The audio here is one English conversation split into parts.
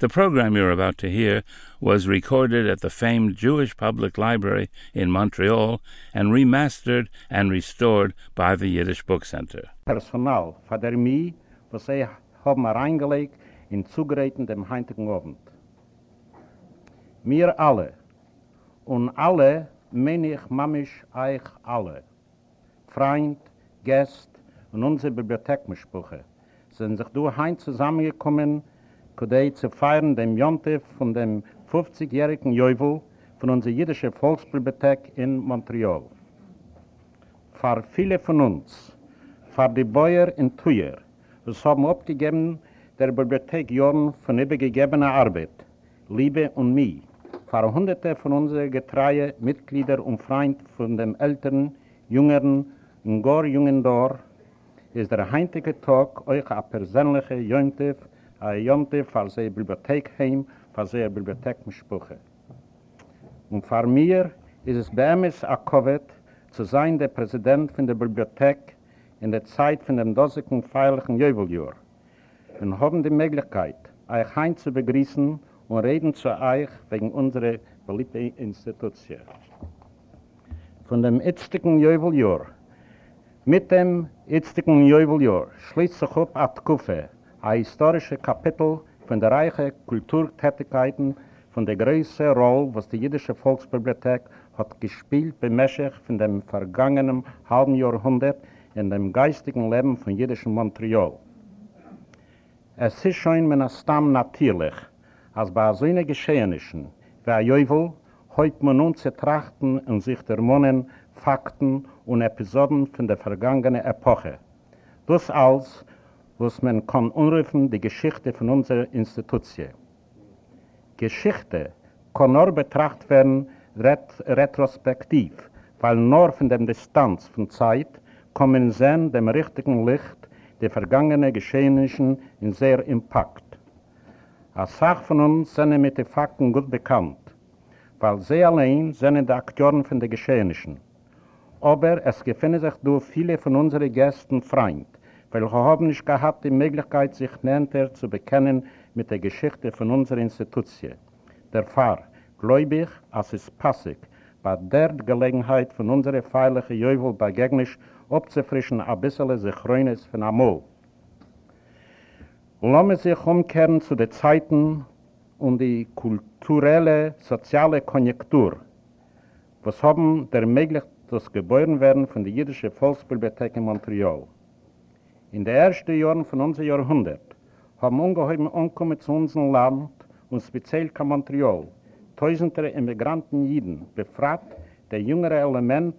The program you're about to hear was recorded at the famed Jewish Public Library in Montreal and remastered and restored by the Yiddish Book Center. Personal, Vater Mi, was sie haben reingelegt in zugeräten dem heutigen Abend. Wir alle, und alle meine ich mamisch euch alle, Freund, Gäst und unsere Bibliothekmischsprüche, sind sich durch ein zusammengekommen, kudei zu feiern dem Jontef von dem 50-jährigen Jäuvel von unserer jüdischen Volksbibliothek in Montreal. Für viele von uns, für die Bäuer in Tuyer, es haben abgegeben der Bibliothek Jorn von übergegebener Arbeit, Liebe und Mie, für hunderte von unseren getreue Mitglieder und Freund von dem älteren, jüngeren und gar jungen Dor, ist der heintige Tag euch ein persönlicher Jontef a jonte far ze bibliothek heim far ze bibliothek mispuche und far mir is es bemis a kovet zu sein der präsident von der bibliothek in der zeit von dem dosigen feierlichen jubiläum und haben die möglichkeit euch heim zu begrüßen und reden zu euch wegen unsere beliebte institution von dem etzigen jubiläum mit dem etzigen jubiläum schließt sich ab at kufe ein historisches Kapitel von der reichen Kulturtätigkeiten von der größten Rolle, was die jüdische Volksbibliothek hat gespielt Meschech von dem vergangenen halben Jahrhundert in dem geistigen Leben von jüdischen Montreal. Es ist schon mit einem Stamm natürlich, als bei so einer Geschehnissen, wie ein Jäuvel, heute man uns zu trachten und sich der Monen, Fakten und Episoden von der vergangenen Epoche. Das alles was man kann unrufen die Geschichte von unserer Institution. Geschichte kann nur betrachtet werden ret retrospektiv, weil nur von der Distanz von Zeit kommen sehen dem richtigen Licht der vergangenen Geschehnischen in sehr Impact. Als Sach von uns sind mit den Fakten gut bekannt, weil sie allein sind die Akteuren von den Geschehnischen. Aber es gefunden sich durch viele von unseren Gästen Freund, weil wir haben nicht gehabt die Möglichkeit, sich näher zu bekennen mit der Geschichte von unserer Institution. Der Pfarr, gläubig, als es passig, bei der Gelegenheit von unserer feierlichen Jäuvel begegnisch, abzufrischen ein bisschen sich Reunes von Amol. Lassen wir sich umkehren zu den Zeiten und die kulturelle, soziale Konjunktur, was haben der Möglichkeit, das geboren werden von der jüdischen Volksbibliothek in Montreal. In den ersten Jahren von unserem Jahrhundert haben ungeheuer umgekommen zu unserem Land und speziell in Montreal tausende Immigranten Jiden befragt, der jüngere Element,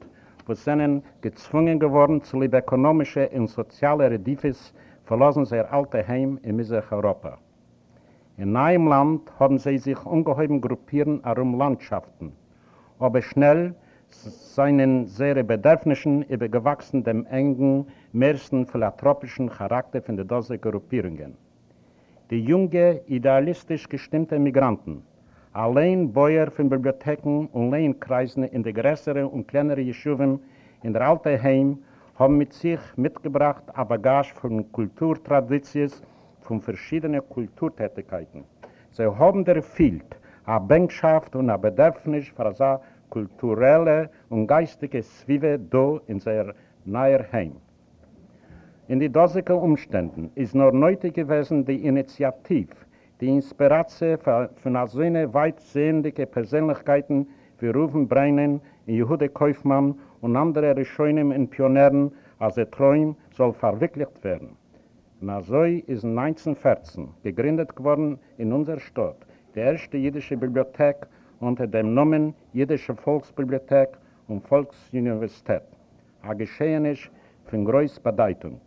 wo sie gezwungen geworden zu leben ökonomische und soziale Redifis, verlassen sie ihr alte Heim in Mitteleuropa. In einem Land haben sie sich ungeheuer gruppieren herum Landschaften, aber schnell seinen sehr bedürfnischen, übergewachsenen, engen, mehrsten philanthropischen Charakter von der Dose Gruppierungen. Die junge, idealistisch gestimmte Migranten, allein Bäuer von Bibliotheken und Lehnkreisen in der größeren und kleineren Jeschuven in der Alte Heim haben mit sich mitgebracht ein Bagage von Kulturtraditions von verschiedenen Kulturtätigkeiten. Sie haben der Field, eine Bänkschaft und ein Bedürfnis für eine kulturelle und geistige Zwiebel do in seiner neuer Heim. In die dosigen Umständen ist nur nötig gewesen die Initiativ, die Inspiration von so eine weitsehende Persönlichkeiten wie Rufen Breinen, Jehude Kaufmann und andere Rechoinen und Pionieren, als der Träum soll verwirklicht werden. Na so ist 1914 gegründet geworden in unserer Stadt die erste jüdische Bibliothek unter dem Namen Jüdische Volksbibliothek und Volksuniversität. A geschehen ist von größter Bedeutung.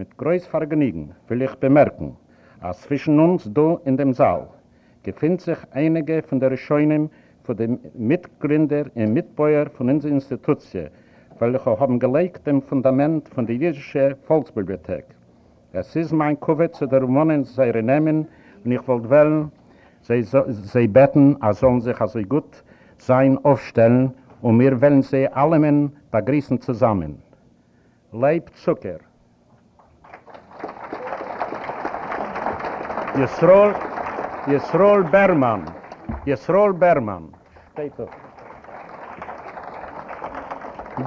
Mit größtem Vergnügen will ich bemerken, als zwischen uns da in dem Saal gefinden sich einige von der Scheunen von den Mitgründer und Mitbäuer von unserer Institution, welche haben gelegt dem Fundament von der jüdischen Volksbibliothek. Es ist mein Kuvert zu der Wohnen seiner Namen und ich wollte wählen, sie, sie beten, als sollen sich also gut sein aufstellen und wir wollen sie alle men begrüßen zusammen. Leib Zucker. Yisroel, Yisroel Berman. Yisroel Berman. Steht auf.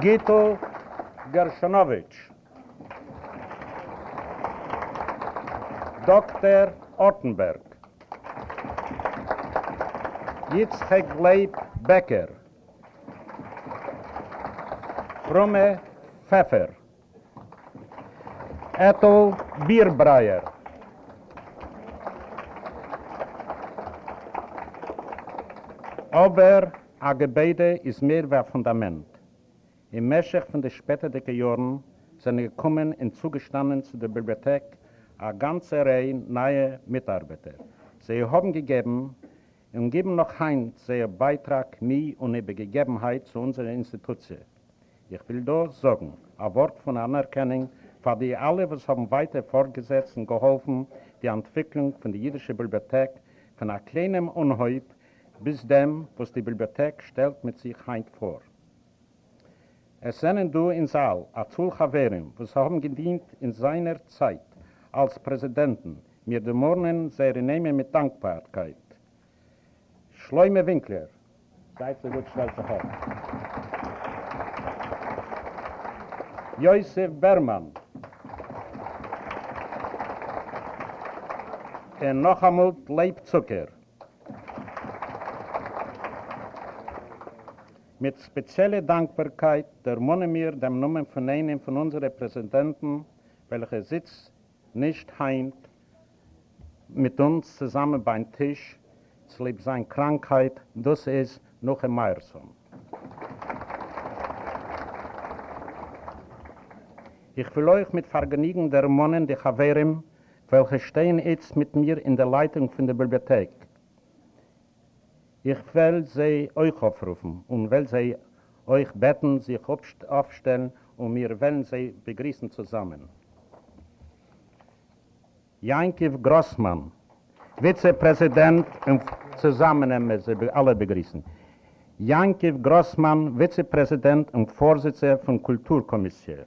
Gito Gershonovich. Dr. Ottenberg. Yitzchak Leib Becker. Fromme Pfeffer. Ethel Bierbreier. Aber a Gebäude ist mehr wie ein Fundament. Im Meschech von den späteren Jahren sind gekommen und zugestanden zu der Bibliothek a ganze Reihe neue Mitarbeiter. Sie haben gegeben und geben noch ein sehr Beitrag mir und ihre Gegebenheit zu unserer Institution. Ich will da sagen, ein Wort von Anerkennung für die alle, was haben weiter fortgesetzt und geholfen, die Entwicklung von der jüdischen Bibliothek von einem kleinen Unheub bis dem, was die Bibliothek stellt mit sich heint vor. Es sind du in Saal, Azul Chaverim, was haben gedient in seiner Zeit als Präsidenten, mir dem Morgen sehr nehmen mit Dankbarkeit. Schleume Winkler, seid so gut, schnell zu haben. Josef Bermann, und noch einmal Leibzucker, Mit spezieller Dankbarkeit der Monne mir dem Namen von einem von unseren Repräsentanten, welcher sitzt nicht heint mit uns zusammen beim Tisch, es lebt seine Krankheit, das ist noch ein Meierson. Ich will euch mit Vergnügen der Monnen, die Chaverim, welche stehen jetzt mit mir in der Leitung von der Bibliothek, Ich will sie euch aufrufen und will sie euch beten, sich aufstellen und wir wollen sie begrüßen zusammen. Jankiv Grossmann, Vizepräsident und zusammen haben sie alle begrüßen. Jankiv Grossmann, Vizepräsident und Vorsitzender von Kulturkommission.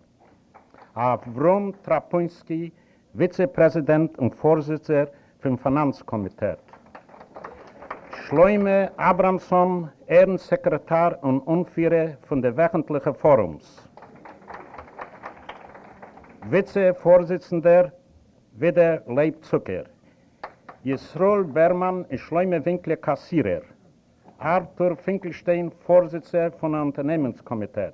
Avrom Trapunski, Vizepräsident und Vorsitzender vom Finanzkomitee. Schleume Abramson, Ehrensekretär und Unführer von der wöchentlichen Forums. Vize-Vorsitzender Wider Leib Zucker. Jesrol Bermann ist Schleume Winkler Kassierer. Arthur Finkelstein, Vorsitzender von Unternehmenskomitee.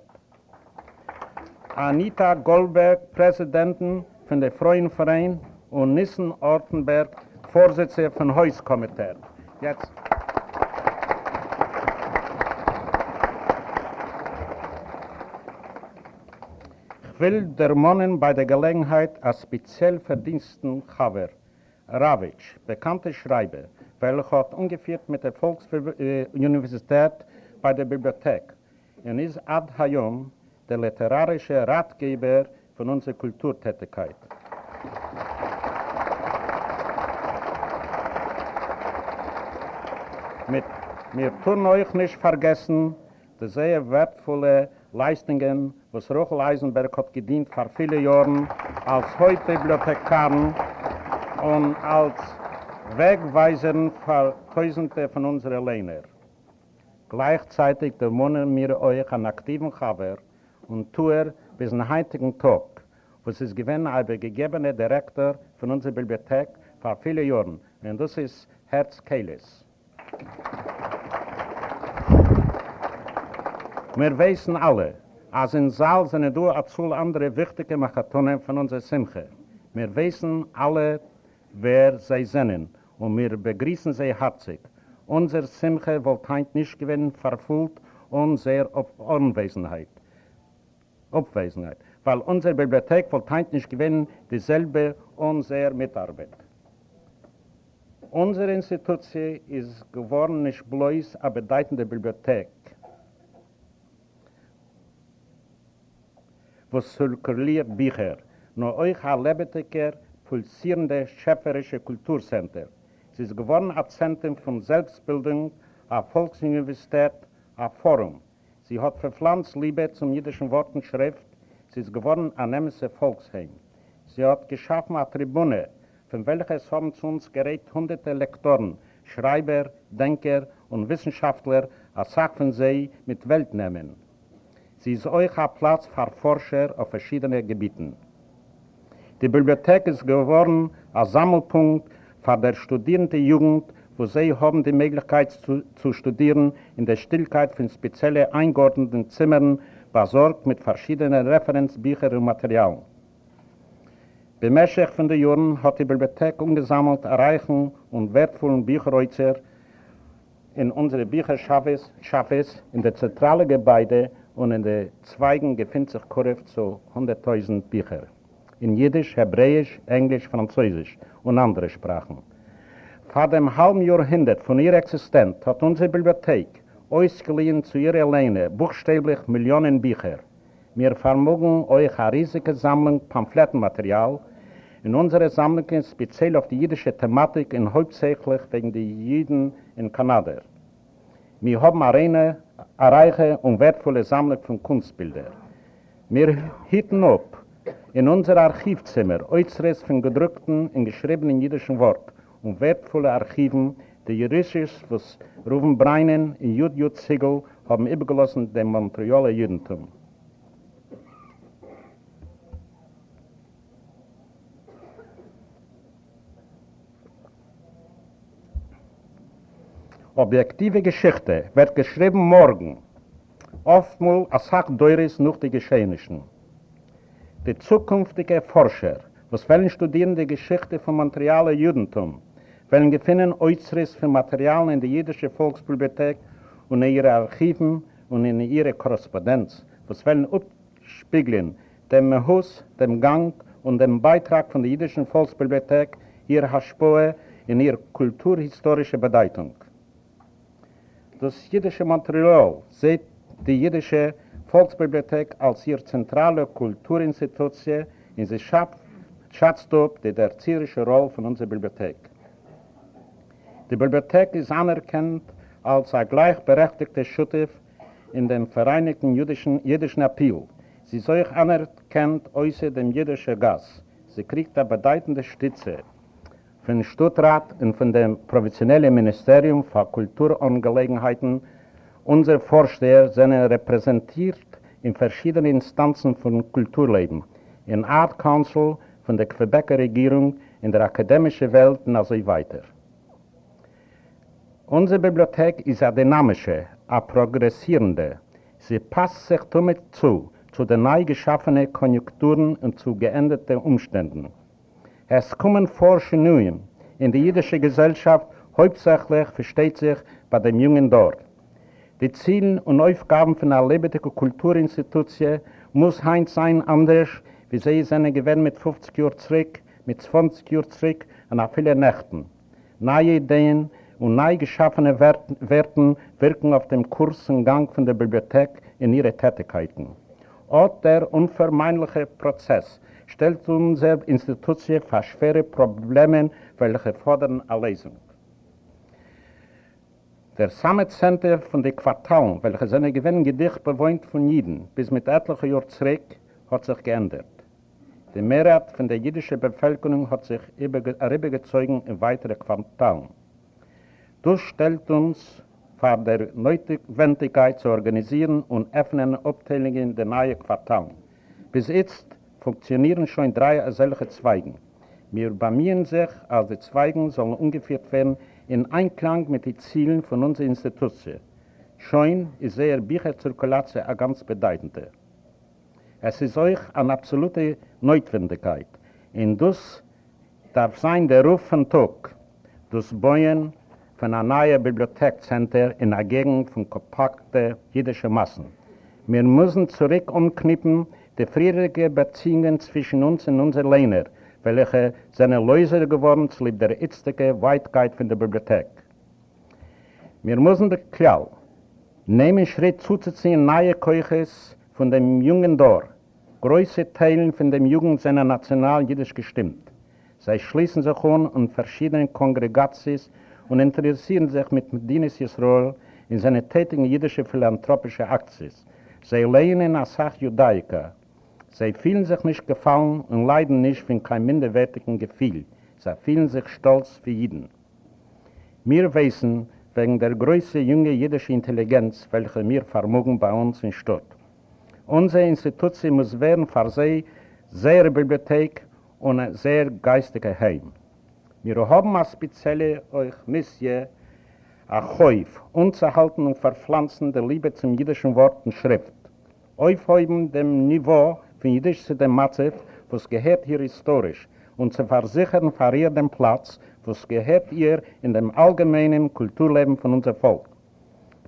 Anita Goldberg, Präsidentin von der Freien Verein und Nissen Ortenberg, Vorsitzender von Heuskomitee. Jetzt. Will der Monnen bei der Gelegenheit als speziell verdiensten Chaber, Ravitsch, bekannte Schreiber, welcher hat ungefähr mit der Volksuniversität bei der Bibliothek und ist ad hayom der literarische Ratgeber von unserer Kulturtätigkeit. Mit mir tun euch nicht vergessen, die sehr wertvolle Leistungen, was Rochel Eisenberg hat gedient vor vielen Jahren als heute Bibliothekaren und als Wegweiser für Tausende von unseren Lehner. Gleichzeitig ermuntern wir euch an aktiven Chaber und Tour bis zum heutigen Tag, was ist gewinn aber gegebene Direktor von unserer Bibliothek vor vielen Jahren. Und das ist Herz Keilis. Wir wissen alle, als in Saal sind a zu andere wichtige Machatonen von unserer Simche. Wir wissen alle, wer sie sind und wir begrüßen sie herzlich. Unser Simche wird heint nicht gewinnen, verfüllt und sehr auf Unwesenheit. Abwesenheit. Weil unsere Bibliothek wird heint nicht gewinnen, dieselbe und sehr Mitarbeit. Unsere Institution ist geworden nicht bloß eine bedeutende Bibliothek, wo zirkuliert Bücher, nur euch ein lebendiger, pulsierender, schöpferischer Kulturcenter. Es ist geworden ein Zentrum von Selbstbildung, eine Volksuniversität, ein Forum. Sie hat verpflanzt Liebe zum jüdischen Wort und Schrift. Sie ist geworden ein Nemesis Volksheim. Sie hat geschaffen eine Tribüne, von welcher es haben zu uns gerät hunderte Lektoren, Schreiber, Denker und Wissenschaftler, als Sache von sie mit Welt nehmen. Sie ist euch ein Platz für Forscher auf verschiedenen Gebieten. Die Bibliothek ist geworden ein Sammelpunkt für der studierende Jugend, wo sie haben die Möglichkeit zu, zu studieren in der Stillkeit von speziellen eingeordneten Zimmern, besorgt mit verschiedenen Referenzbüchern und Material. Bemäßig von den Jahren hat die Bibliothek umgesammelt, erreichen und wertvollen Bücherhäuser in unsere Bücherschaffes in der zentralen Gebäude und in den Zweigen gefindet sich Kurve zu 100.000 Bücher. In Jiddisch, Hebräisch, Englisch, Französisch und andere Sprachen. Vor dem halben Jahrhundert von ihrer Existenz hat unsere Bibliothek ausgeliehen zu ihrer Lehne buchstäblich Millionen Bücher. Wir vermogen euch eine riesige Sammlung Pamphlettenmaterial in unserer Sammlung speziell auf die jüdische Thematik und hauptsächlich wegen der Jüden in Kanada. Wir haben eine reine, eine reiche und wertvolle Sammlung von Kunstbildern. Wir hielten ab in unser Archivzimmer äußeres von gedrückten und geschriebenen jüdischen Worten und wertvolle Archiven, die Jurisches, was Rufen Breinen und Jud Jud Sigel haben übergelassen dem Montrealer Judentum. Objektive Geschichte wird geschrieben morgen, oftmals als Hackdeures noch die Geschehnischen. Die zukünftige Forscher, was wollen studieren die Geschichte vom Montrealer Judentum, wollen gefunden Äußeres für Material in der jüdischen Volksbibliothek und in ihren Archiven und in ihrer Korrespondenz, was wollen abspiegeln dem Haus, dem Gang und dem Beitrag von der jüdischen Volksbibliothek, ihrer Haspoe in ihrer kulturhistorischen Bedeutung. Das jüdische Montreal sieht die jüdische Volksbibliothek als ihre zentrale Kulturinstitution in sich Schatztop der erzieherische Rolle von unserer Bibliothek. Die Bibliothek ist anerkannt als ein gleichberechtigter Schuttif in dem Vereinigten Jüdischen, Jüdischen Appeal. Sie ist euch anerkannt außer dem jüdischen Gas. Sie kriegt eine bedeutende Stütze von Stuttgart und von dem Provisionellen Ministerium für Kulturangelegenheiten. Unsere Vorsteher sind repräsentiert in verschiedenen Instanzen von Kulturleben, in Art Council, von der Quebecer Regierung, in der akademischen Welt und so weiter. Unsere Bibliothek ist eine dynamische, eine progressierende. Sie passt sich damit zu, zu den neu geschaffenen Konjunkturen und zu geänderten Umständen. Es kommen Forschungen in die jüdische Gesellschaft, hauptsächlich versteht sich bei den Jungen dort. Die Ziele und Aufgaben von einer lebendigen Kulturinstitution muss heinz sein anders, wie sie seine Gewinn mit 50 Jahren zurück, mit 20 Jahren zurück und auf viele Nächten. Neue Ideen, und neu geschaffene Werten wirken auf dem Kurs Gang von der Bibliothek in ihre Tätigkeiten. Auch der unvermeidliche Prozess stellt unsere Institution vor schwere Probleme, welche fordern eine Lesung. Der Summit Center von den Quartalen, welche seine Gewinn gedicht bewohnt von Jiden, bis mit etlichen Jahren zurück, hat sich geändert. Die Mehrheit von der jüdischen Bevölkerung hat sich übergezogen in weitere Quartalen. Das stellt uns vor der Notwendigkeit zu organisieren und öffnen Abteilungen in den neuen Quartalen. Bis jetzt funktionieren schon drei solche Zweigen. Wir bemühen sich, als die Zweigen sollen umgeführt werden in Einklang mit den Zielen von unserer Institution. Schon ist sehr Bücherzirkulation eine ganz bedeutende. Es ist euch eine absolute Notwendigkeit. Und das darf sein der Ruf von Tag, das Bäuen, von einem neuen Bibliothekcenter in der Gegend von kompakten jüdischen Massen. Wir müssen zurück umknippen die früheren Beziehungen zwischen uns und unseren Lehner, welche seine Läuse geworden zu der itztige Weitkeit von der Bibliothek. Wir müssen der Klau nehmen Schritt zuzuziehen neue Keuches von dem jungen Dor, größere Teilen von dem Jugend seiner National jüdisch gestimmt. Sie schließen sich an und verschiedene Kongregations und interessieren sich mit Medinis Yisroel in seine tätigen jüdische philanthropische Akties. Sie lehnen als Sach Judaika. Sie fühlen sich nicht gefallen und leiden nicht von keinem minderwertigen Gefühl. Sie fühlen sich stolz für Jiden. Wir wissen, wegen der größte junge jüdische Intelligenz, welche wir vermogen bei uns in Stutt. Unsere Institution muss werden für sie sehr Bibliothek und ein sehr geistiger Heim. Wir haben eine spezielle euch Mission, ein Häuf, unzuhalten und verpflanzen der Liebe zum jüdischen Wort und Schrift. Aufhäuben dem Niveau von jüdisch zu dem Matzef, was gehört hier historisch, und zu versichern für ihr den Platz, was gehört ihr in dem allgemeinen Kulturleben von unserem Volk.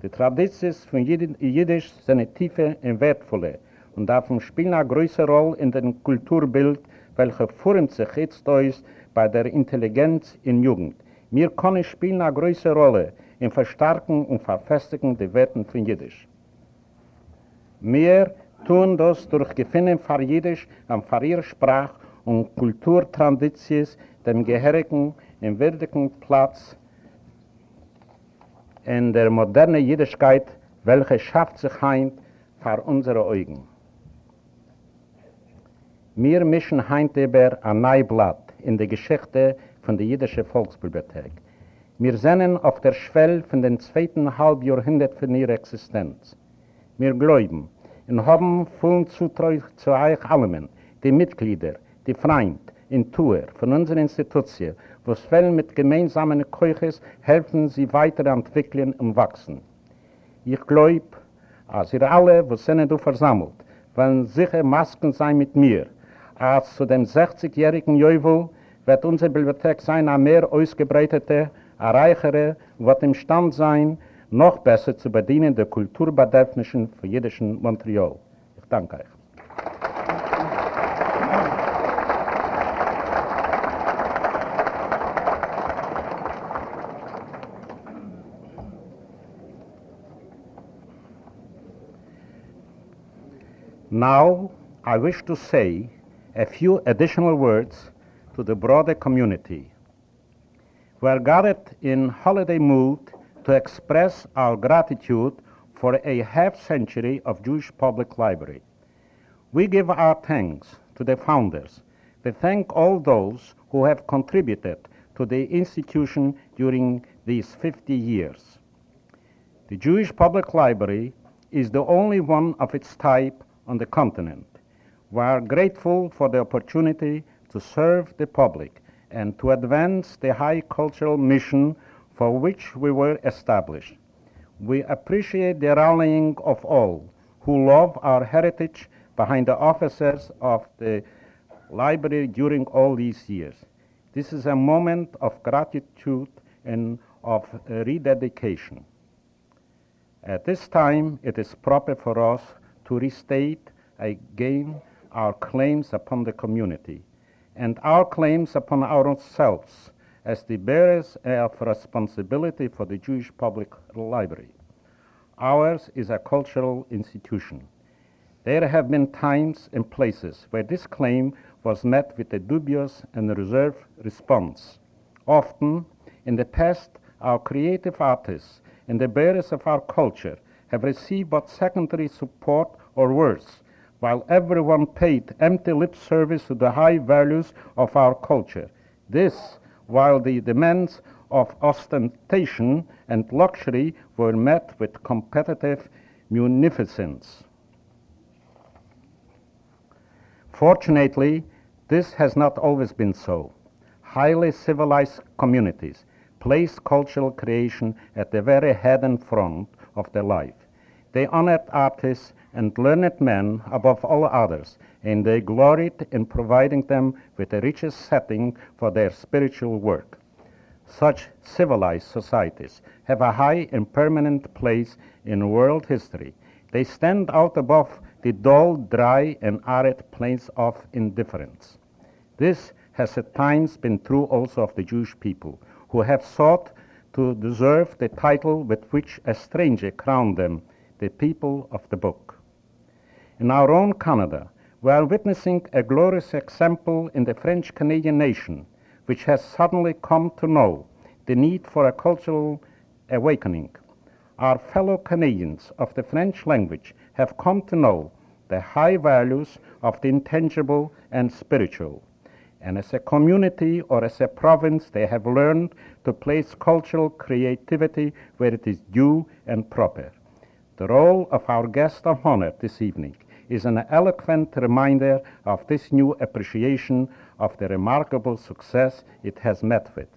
Die Traditions von Jüdisch sind tiefe und wertvolle und davon spielen eine größere Rolle in dem Kulturbild, welche formt sich jetzt aus bei der Intelligenz in Jugend. Wir können spielen eine größere Rolle in Verstärken und Verfestigen der Werten von Jüdisch. Wir tun das durch Gefinnen für Jüdisch an für ihre Sprach und Kulturtraditions dem gehörigen und würdigen Platz in der modernen Jüdischkeit, welche schafft sich heim vor unsere Augen. Wir mischen heint über ein Neublatt in der Geschichte von der jüdischen Volksbibliothek. Wir sehen auf der Schwell von den zweiten Halbjahrhundert von ihrer Existenz. Wir glauben und haben vollen Zutreu zu euch allen, die Mitglieder, die Freund, in Tour von unserer Institution, wo es mit gemeinsamen Keuches, helfen sie weiter entwickeln und wachsen. Ich glaube, als ihr alle, wo sind du versammelt, wollen sicher Masken sein mit mir, als zu dem 60-jährigen Jäuvel wird unsere Bibliothek sein, eine mehr ausgebreitete, eine reichere, wird im Stand sein, noch besser zu bedienen der Kulturbedürfnischen für jüdischen Montreal. Ich danke euch. Now, I wish to say a few additional words to the broader community. We are gathered in holiday mood to express our gratitude for a half century of Jewish Public Library. We give our thanks to the founders. We thank all those who have contributed to the institution during these 50 years. The Jewish Public Library is the only one of its type on the continent. We are grateful for the opportunity to serve the public and to advance the high cultural mission for which we were established. We appreciate the rallying of all who love our heritage behind the officers of the library during all these years. This is a moment of gratitude and of rededication. At this time, it is proper for us to restate again our claims upon the community and our claims upon ourselves as the bearers of responsibility for the Jewish Public Library. Ours is a cultural institution. There have been times and places where this claim was met with a dubious and reserved response. Often, in the past, our creative artists and the bearers of our culture have received but secondary support or worse, while everyone paid empty lip service to the high values of our culture. This, while the demands of ostentation and luxury were met with competitive munificence. Fortunately, this has not always been so. Highly civilized communities place cultural creation at the very head and front of their life. They honored artists and learned men above all others, and they gloried in providing them with the richest setting for their spiritual work. Such civilized societies have a high and permanent place in world history. They stand out above the dull, dry, and arid plains of indifference. This has at times been true also of the Jewish people, who have sought to deserve the title with which a stranger crowned them, the people of the book. In our own Canada, are witnessing a glorious example in the French Canadian nation, which has suddenly come to know the need for a cultural awakening. Our fellow Canadians of the French language have come to know the high values of the intangible and spiritual. And as a community or as a province, they have learned to place cultural creativity where it is due and proper. The role of our guest of honor this evening is an eloquent reminder of this new appreciation of the remarkable success it has met with.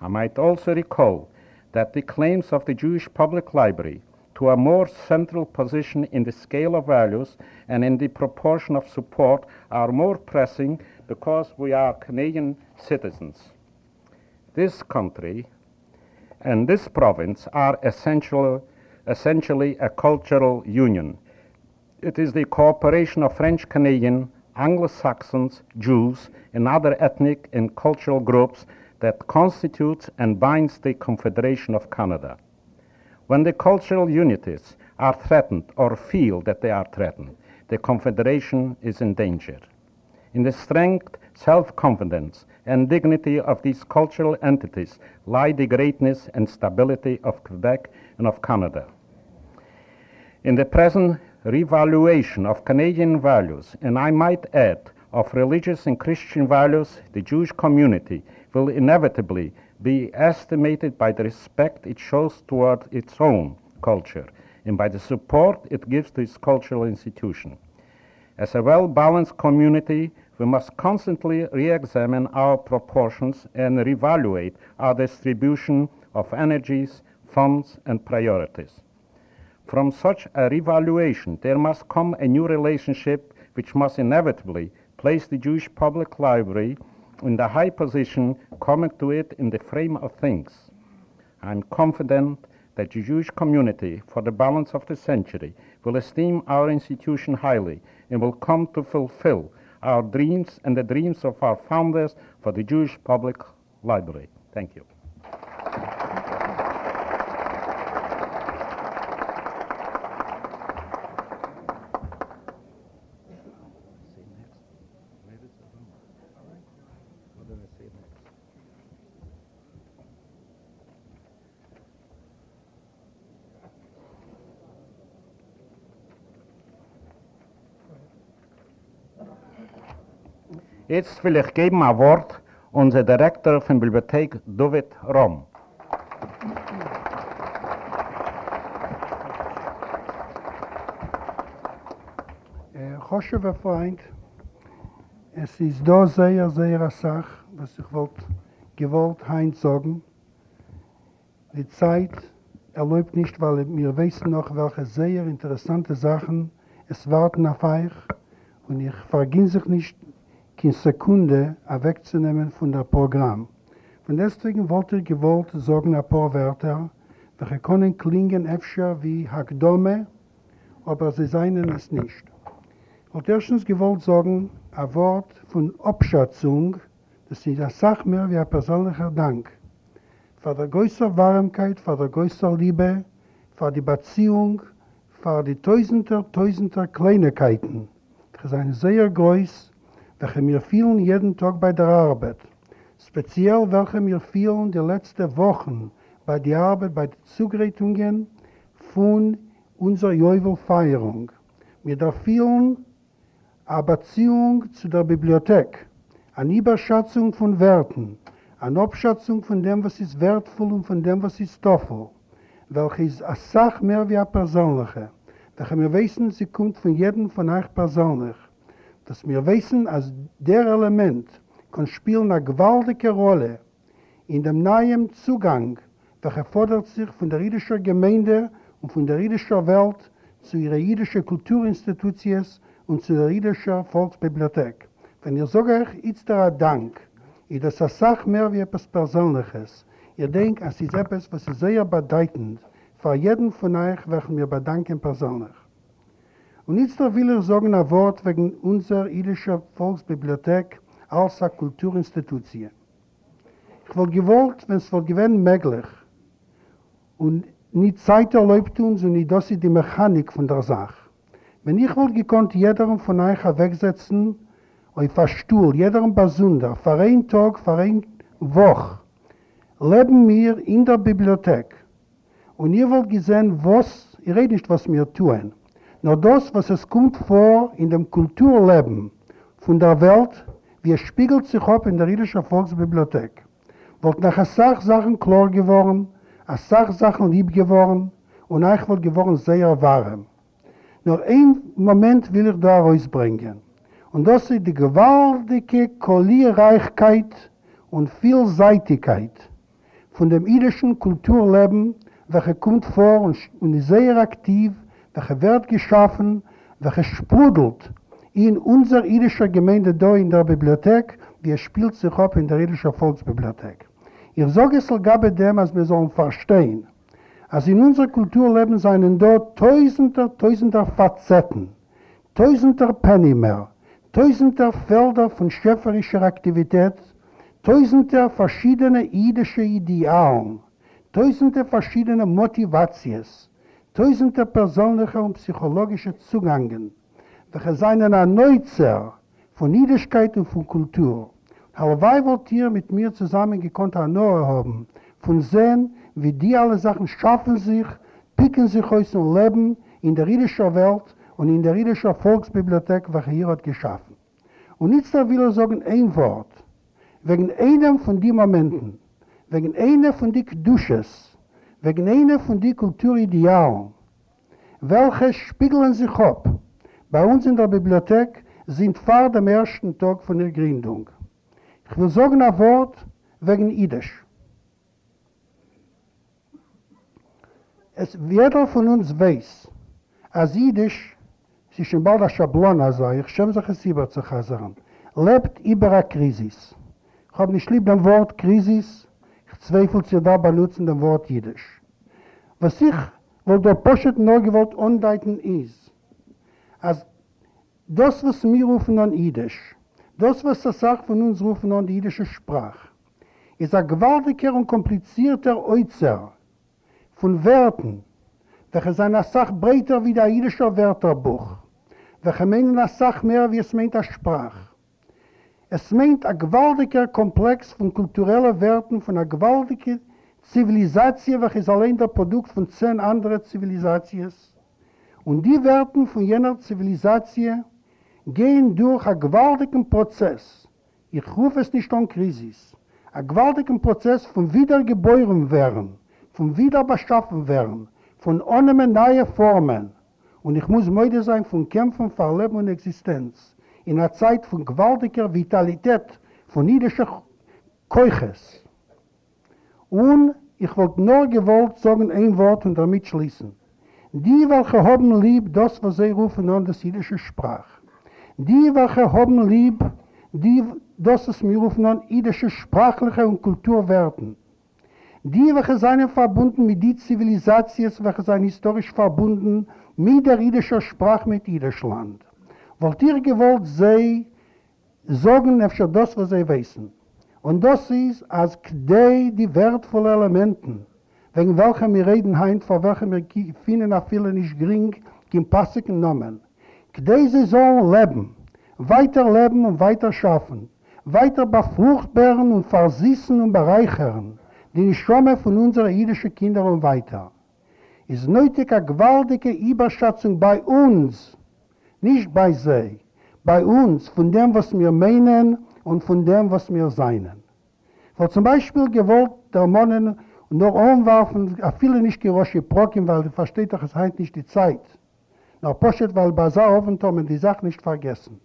I might also recall that the claims of the Jewish Public Library to a more central position in the scale of values and in the proportion of support are more pressing because we are Canadian citizens. This country and this province are essential, essentially a cultural union. It is the cooperation of French Canadian, Anglo Saxons, Jews, and other ethnic and cultural groups that constitutes and binds the Confederation of Canada. When the cultural unities are threatened or feel that they are threatened, the Confederation is in danger. In the strength, self confidence, and dignity of these cultural entities lie the greatness and stability of Quebec and of Canada. In the present revaluation of Canadian values, and I might add of religious and Christian values, the Jewish community will inevitably be estimated by the respect it shows toward its own culture and by the support it gives to its cultural institution. As a well balanced community, we must constantly re examine our proportions and reevaluate our distribution of energies, funds, and priorities. From such a revaluation, there must come a new relationship which must inevitably place the Jewish Public Library in the high position coming to it in the frame of things. I am confident that the Jewish community, for the balance of the century, will esteem our institution highly and will come to fulfill our dreams and the dreams of our founders for the Jewish Public Library. Thank you. Jetzt will ich geben ein Wort unser Direktor von Bibliothek, David Rom. Choshev Freund, es ist da sehr, sehr Sache, was ich wollte, gewollt Heinz sagen. Die Zeit erlaubt nicht, weil wir wissen noch, welche sehr interessante Sachen es warten auf euch und ich verginn sich nicht kein Sekunde wegzunehmen von der Programm. Und deswegen wollte ich gewollt sagen ein paar Wörter, welche können klingen öfter wie Hakdome, aber sie seien es nicht. Ich wollte erstens gewollt sagen ein Wort von Abschätzung, das ist eine Sache mehr wie ein persönlicher Dank. Für die größere Warmkeit, für die größere Liebe, für die Beziehung, für die tausender, tausender Kleinigkeiten. Das ist ein sehr groß, welche mir fühlen jeden Tag bei der Arbeit. Speziell welche mir fühlen die letzten Wochen bei der Arbeit, bei den Zugreitungen von unserer Jäuvelfeierung. Mir da fühlen eine Beziehung zu der Bibliothek, eine Überschätzung von Werten, eine Abschätzung von dem, was ist wertvoll und von dem, was ist toffel, welche ist eine Sache mehr wie eine persönliche, welche wir wissen, sie kommt von jedem von euch persönlich. Dass wir wissen, als der Element kann spielen eine gewaltige Rolle in dem neuen Zugang, welcher fordert sich von der jüdischen Gemeinde und von der jüdischen Welt zu ihrer jüdischen Kulturinstitutions und zu der jüdischen Volksbibliothek. Wenn ihr sogar jetzt der Dank, ihr das eine Sache mehr wie etwas Persönliches, ihr denkt, es ist etwas, was ist sehr bedeutend für jeden von euch, welchen wir bedanken persönlich. Und jetzt will ich sagen ein Wort wegen unserer jüdischen Volksbibliothek, als eine Kulturinstitution. Ich wollte gewollt, wenn es wohl gewinn möglich und nicht Zeit erlaubt uns und nicht das ist die Mechanik von der Sache. Wenn ich wollte gekonnt, jeder von euch wegsetzen, auf einen Stuhl, jeder besonder, für einen Tag, für eine Woche, leben wir in der Bibliothek. Und ihr wollt gesehen, was, ich rede nicht, was wir tun, nur das, was es kommt vor in dem Kulturleben von der Welt, wie es spiegelt sich ab in der jüdischen Volksbibliothek. Wollt nach einer Sache Sachen klar geworden, eine Sache Sachen lieb geworden und euch wollt geworden sehr warm. Nur ein Moment will ich da rausbringen. Und das ist die gewaltige Kollierreichkeit und Vielseitigkeit von dem jüdischen Kulturleben, welche kommt vor und, ist sehr aktiv, welche wird geschaffen, welche sprudelt in unserer jüdischen Gemeinde da in der Bibliothek, wie es spielt sich ab in der jüdischen Volksbibliothek. Ich sage es sogar bei dem, als wir sollen verstehen, als in unserer Kulturleben seien dort tausender, tausender Facetten, tausender Pennymer, tausender Felder von schöpferischer Aktivität, tausender verschiedene jüdische Idealen, tausende verschiedene Motivations, tausende persönliche und psychologische Zugangen, welche seinen Erneuzer von Jüdischkeit und von Kultur. Halbei wollt ihr mit mir zusammen gekonnt erneuer haben, von sehen, wie die alle Sachen schaffen sich, picken sich aus dem Leben in der jüdischen Welt und in der jüdischen Volksbibliothek, welche hier hat geschaffen. Und jetzt will er sagen ein Wort, wegen einem von den Momenten, wegen einer von den Kedusches, wegen einer von den Kulturidealen, welche spiegeln sich ab. Bei uns in der Bibliothek sind vor dem ersten Tag von der Gründung. Ich will sagen ein Wort wegen Idisch. Es jeder von uns weiß, als Idisch, sie ist schon bald ein Schablon, also ich schäme sich es über zu sagen, lebt über eine Krise. Ich habe nicht lieb dem Wort Krise, ich zweifle sie da benutzen dem Wort Jiddisch. Was ich wohl der Poshet nur gewollt undeuten ist, als das, was wir rufen an Jiddisch, das, was das sagt von uns rufen an die jüdische Sprache, ist ein gewaltiger und komplizierter Äußer von Werten, welche seine Sache breiter wie der jüdische Wörterbuch, welche meinen eine Sache mehr, wie es meint eine Sprache. Es meint ein gewaltiger Komplex von kulturellen Werten, von einer gewaltigen Zivilisation, welche ist allein der Produkt von zehn anderen Zivilisationen. Und die Werten von jener Zivilisation gehen durch einen gewaltigen Prozess. Ich rufe es nicht an Krisis. Einen gewaltigen Prozess von Wiedergebäuren werden, von Wiederbeschaffen werden, von ohne neue Formen. Und ich muss müde sein von Kämpfen für Leben und Existenz. in einer Zeit von gewaltiger Vitalität, von niedischer Keuches. Und ich wollte nur gewollt sagen ein Wort und damit schließen. Die, welche haben lieb, das, was sie rufen an der jüdische Sprache. Die, welche haben lieb, die, das, was wir rufen an jüdische sprachliche und Kulturwerten. Die, welche seien verbunden mit die Zivilisations, welche seien historisch verbunden mit der jüdischen Sprache, mit Jüdischland. wollt ihr gewollt sei sagen efter das was sie wissen und das ist als kdei die wertvolle elementen wegen welcher wir reden heint vor welcher wir finden a viele nicht gering kim passigen namen kdei sie so leben weiter leben und weiter schaffen weiter befruchtbaren und versüßen und bereichern die Schwamme von unseren jüdischen Kindern und weiter. Ist nötig eine gewaltige Überschatzung bei uns, nicht bei sie, bei uns, von dem, was wir meinen und von dem, was wir seinen. Vor zum Beispiel gewollt der Mann nur umwerfen, a viele nicht gerosche Brocken, weil versteht doch, es heißt nicht die Zeit. Nur Poshet, weil Basar Oventom und die Sache nicht vergessen.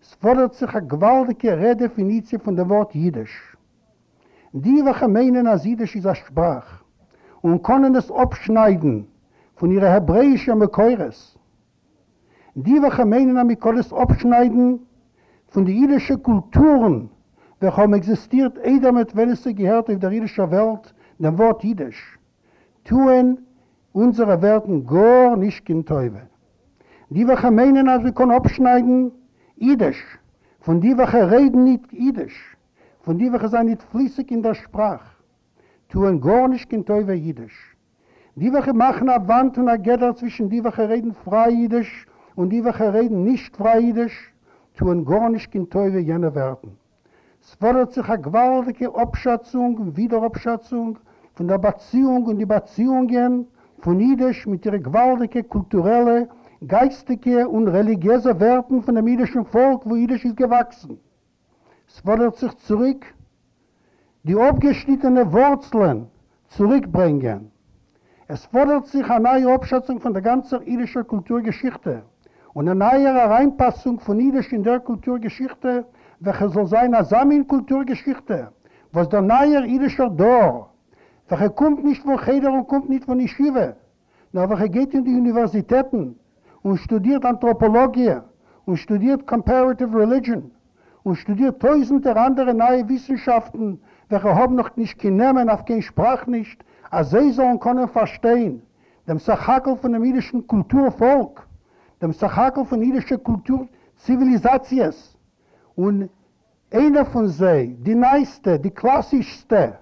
Es fordert sich eine gewaltige Redefinition von dem Wort Jiddisch. Die, welche meinen, als Jiddisch ist eine Sprache und können es abschneiden von ihrer hebräischen Mekeures, Die, welche meinen, dass wir können abschneiden von den jüdischen Kulturen, welche haben existiert, jeder mit, wenn es sie gehört auf der jüdischen Welt, dem Wort jüdisch, tun unsere Werten gar nicht in Teufel. Die, welche meinen, dass wir können abschneiden, jüdisch, von die welche reden nicht Jiddisch, von die welche sind nicht fließig in der Sprache, tun gar nicht kein Teufel Jiddisch. Die welche machen eine Wand und eine Gitter zwischen die welche reden frei Jiddisch und die welche reden nicht frei Jiddisch, tun gar nicht kein Teufel jene werden. Es fordert sich eine gewaltige Abschatzung und Wiederabschatzung von der Beziehung und die Beziehungen von Jiddisch mit ihren gewaltigen kulturellen geistige und religiöse Werten von dem jüdischen Volk, wo Jüdisch ist gewachsen. Es fordert sich zurück, die abgeschnittene Wurzeln zurückbringen. Es fordert sich eine neue Abschätzung von der ganzen jüdischen Kulturgeschichte und eine neue Reinpassung von Jüdisch in der Kulturgeschichte, welche soll sein eine Samen-Kulturgeschichte, was der neue jüdische Dor, welche kommt nicht von Cheder und kommt nicht von Yeshiva, nur welche geht in die Universitäten, und studiert Anthropologie und studiert Comparative Religion und studiert tausende andere neue Wissenschaften, welche haben noch nicht genommen, auf keine Sprache nicht, als sie sollen können verstehen, dem Sachakel von dem jüdischen Kulturvolk, dem Sachakel von jüdischer Kulturzivilisations. Und einer von sie, die neueste, die klassischste,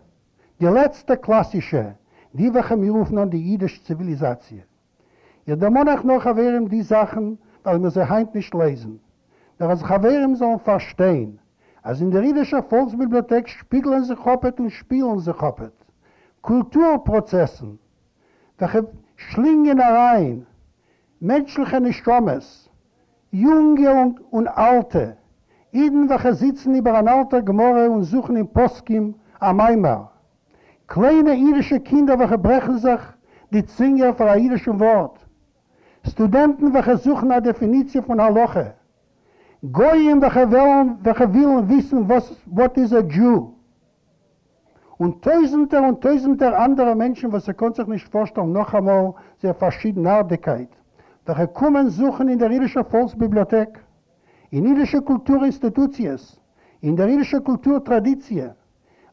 die letzte klassische, die wir rufen an die jüdische Zivilisation. Ja, da muss ich noch erwähnen die Sachen, weil wir sie heint nicht lesen. Da was ich erwähnen soll verstehen, als in der jüdischen Volksbibliothek spiegeln sich hoppet und spielen sich hoppet. Kulturprozessen, welche schlingen herein, menschliche Nistromes, junge und, und alte, Iden, welche sitzen über ein alter Gemorre und suchen in Poskim am Eimer. Kleine jüdische Kinder, welche brechen sich die Zinger für ein jüdisches Wort. Studenten, welche suchen eine Definition von Halache. Goyim, welche wollen, welche wollen wissen, was, what is a Jew. Und tausende und tausende andere Menschen, was sie können sich nicht vorstellen, noch einmal sehr verschiedene Artigkeit. Welche kommen, suchen in der jüdischen Volksbibliothek, in jüdische Kulturinstitutions, in der jüdische Kulturtradition,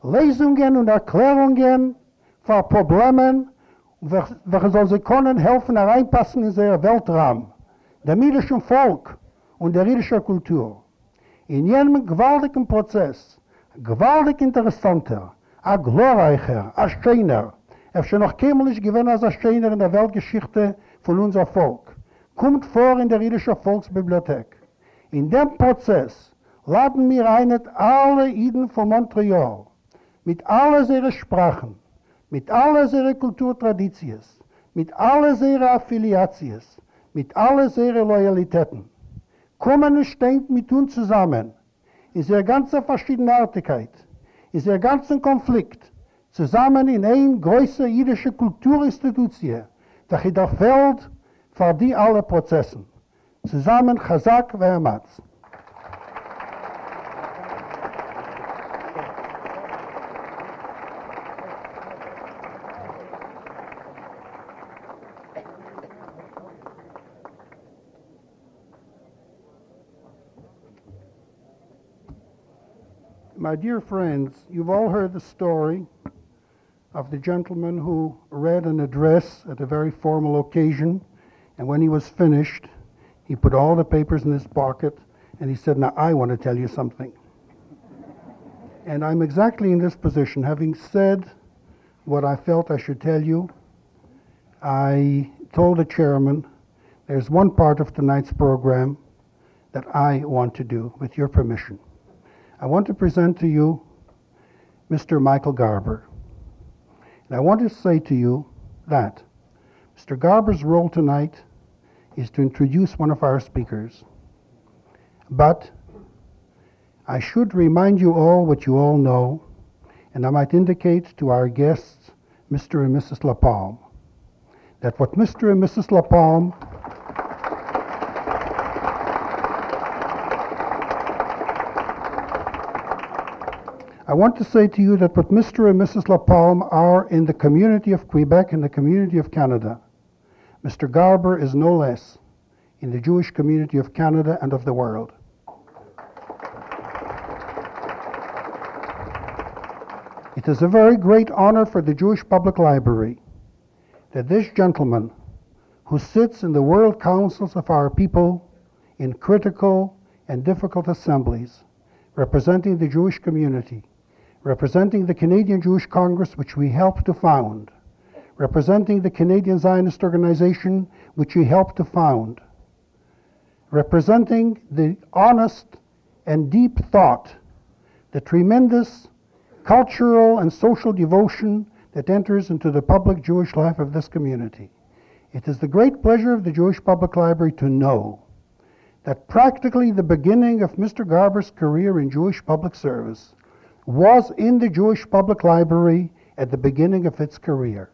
Lesungen und Erklärungen für Probleme, welche soll sie können helfen, hereinpassen in seinen Weltraum, dem jüdischen Volk und der jüdischen Kultur. In jenem gewaltigen Prozess, gewaltig interessanter, a glorreicher, a schöner, er schon noch kämmerlich gewinnt als a schöner in der Weltgeschichte von unser Volk, kommt vor in der jüdischen Volksbibliothek. In dem Prozess laden wir ein alle Iden von Montreal, mit allen ihren Sprachen, mit allen ihren Kulturtraditions, mit allen ihren Affiliations, mit allen ihren Loyalitäten. Kommen und stehen mit uns zusammen, in sehr ganzer Verschiedenartigkeit, in sehr ganzen Konflikt, zusammen in ein größer jüdische Kulturinstitution, der in der Welt für die alle Prozessen. Zusammen Chazak und My dear friends, you've all heard the story of the gentleman who read an address at a very formal occasion, and when he was finished, he put all the papers in his pocket and he said, Now I want to tell you something. and I'm exactly in this position. Having said what I felt I should tell you, I told the chairman, There's one part of tonight's program that I want to do, with your permission. I want to present to you Mr. Michael Garber. And I want to say to you that Mr. Garber's role tonight is to introduce one of our speakers. But I should remind you all what you all know, and I might indicate to our guests, Mr. and Mrs. LaPalme, that what Mr. and Mrs. LaPalme I want to say to you that what Mr. and Mrs. LaPalme are in the community of Quebec and the community of Canada, Mr. Garber is no less in the Jewish community of Canada and of the world. It is a very great honor for the Jewish Public Library that this gentleman, who sits in the world councils of our people in critical and difficult assemblies, representing the Jewish community, representing the Canadian Jewish Congress, which we helped to found, representing the Canadian Zionist Organization, which he helped to found, representing the honest and deep thought, the tremendous cultural and social devotion that enters into the public Jewish life of this community. It is the great pleasure of the Jewish Public Library to know that practically the beginning of Mr. Garber's career in Jewish public service was in the Jewish Public Library at the beginning of its career.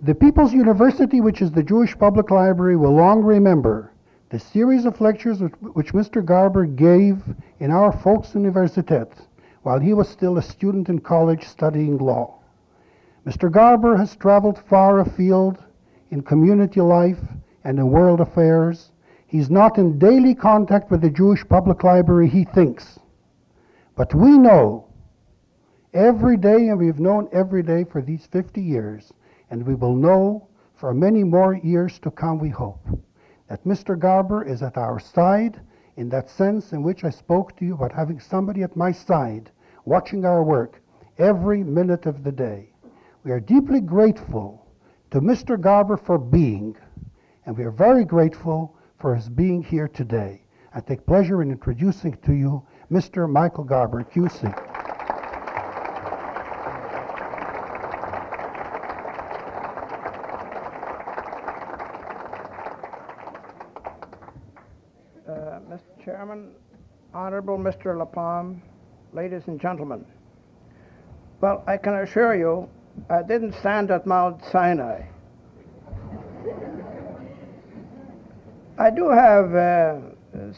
The People's University, which is the Jewish Public Library, will long remember the series of lectures which, Mr. Garber gave in our Volksuniversität while he was still a student in college studying law. Mr. Garber has traveled far afield in community life and in world affairs. He's not in daily contact with the Jewish Public Library, he thinks. But we know every day, and we've known every day for these 50 years, and we will know for many more years to come, we hope, that Mr. Garber is at our side in that sense in which I spoke to you about having somebody at my side watching our work every minute of the day. We are deeply grateful to Mr. Garber for being, and we are very grateful for his being here today. I take pleasure in introducing to you Mr. Michael Garber, QC. Uh, Mr. Chairman, Honorable Mr. LaPalme, ladies and gentlemen. Well, I can assure you, I didn't stand at Mount Sinai. I do have uh,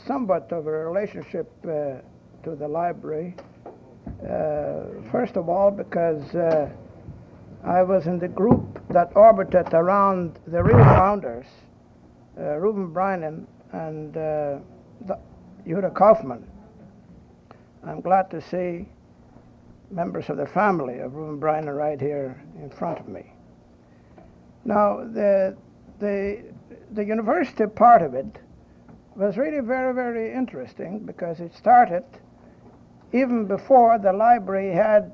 somewhat of a relationship uh, to the library. Uh, first of all, because uh, I was in the group that orbited around the real founders, uh, Reuben Brainin and uh, the, Yehuda Kaufman. I'm glad to see members of the family of Reuben Brainin right here in front of me. Now, the, the, the university part of it was really very, very interesting because it started even before the library had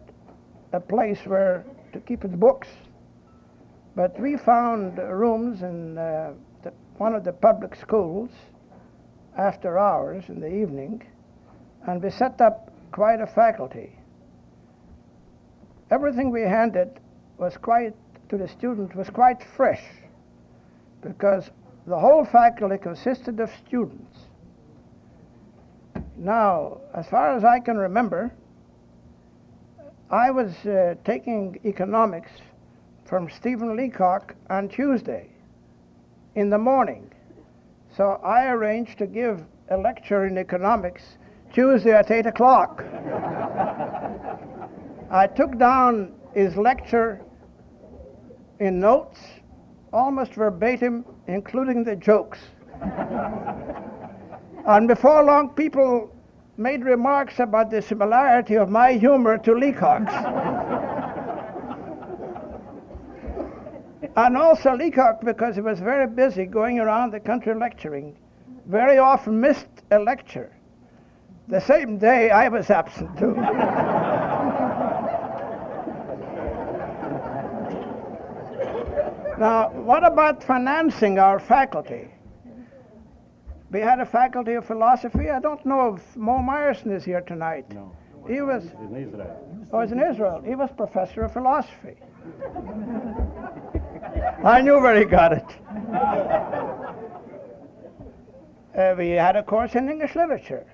a place where to keep its books. But we found rooms in uh, the, one of the public schools after hours in the evening, and we set up quite a faculty. Everything we handed was quite to the student was quite fresh because the whole faculty consisted of students. Now, as far as I can remember, I was uh, taking economics from Stephen Leacock on Tuesday in the morning. So I arranged to give a lecture in economics Tuesday at 8 o'clock. I took down his lecture in notes, almost verbatim, including the jokes. and before long, people made remarks about the similarity of my humor to Leacock's. and also Leacock, because he was very busy going around the country lecturing, very often missed a lecture. The same day I was absent too. now, what about financing our faculty? We had a faculty of philosophy. I don't know if Mo Meyerson is here tonight. No. He was. In Israel. Oh, he's in Israel. He was professor of philosophy. I knew where he got it. Uh, we had a course in English literature,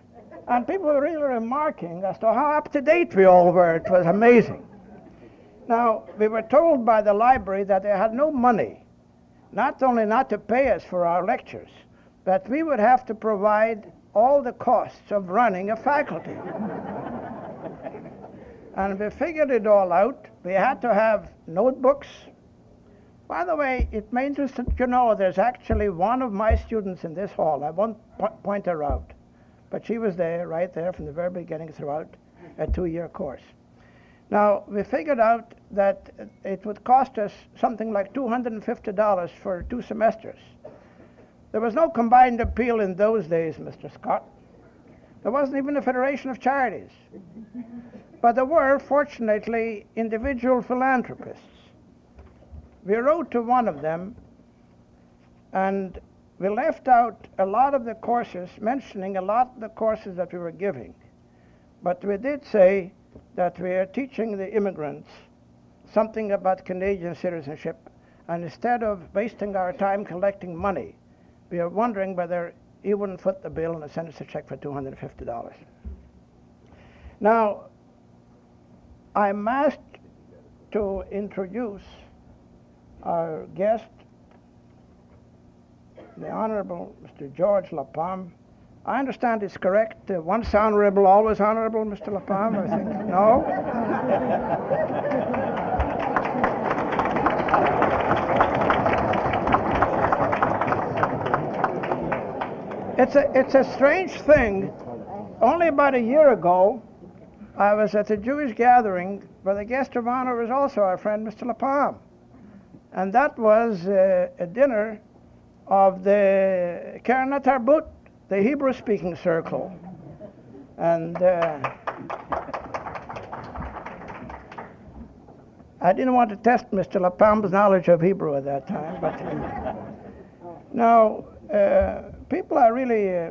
and people were really remarking as to how up to date we all were. It was amazing. Now, we were told by the library that they had no money, not only not to pay us for our lectures, but we would have to provide all the costs of running a faculty. and we figured it all out. We had to have notebooks. By the way, it may interest you know there's actually one of my students in this hall. I won't po- point her out, but she was there, right there from the very beginning throughout a two year course. Now, we figured out that it would cost us something like $250 for two semesters. There was no combined appeal in those days, Mr. Scott. There wasn't even a Federation of Charities. But there were, fortunately, individual philanthropists. We wrote to one of them, and we left out a lot of the courses, mentioning a lot of the courses that we were giving. But we did say that we are teaching the immigrants something about Canadian citizenship, and instead of wasting our time collecting money, we are wondering whether he wouldn't foot the bill and send us a check for $250. Now, I'm asked to introduce our guest, the Honorable Mr. George LaPalme. I understand it's correct. Uh, once honorable, always honorable, Mr. LaPalme, I think. No? It's a, it's a strange thing. Only about a year ago, I was at a Jewish gathering where the guest of honor was also our friend, Mr. LaPalme. And that was uh, a dinner of the Keren Tarbut, the Hebrew speaking circle. And uh, I didn't want to test Mr. LaPalme's knowledge of Hebrew at that time, but now uh, people are really uh,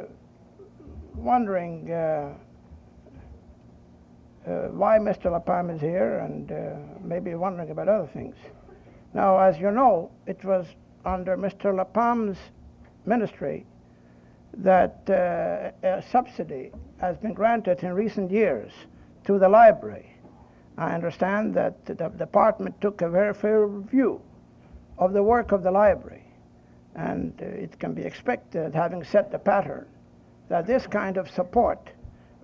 wondering uh, uh, why Mr. LaPalme is here and uh, maybe wondering about other things. Now, as you know, it was under Mr. LaPalme's ministry that uh, a subsidy has been granted in recent years to the library. I understand that the department took a very fair view of the work of the library and uh, it can be expected, having set the pattern, that this kind of support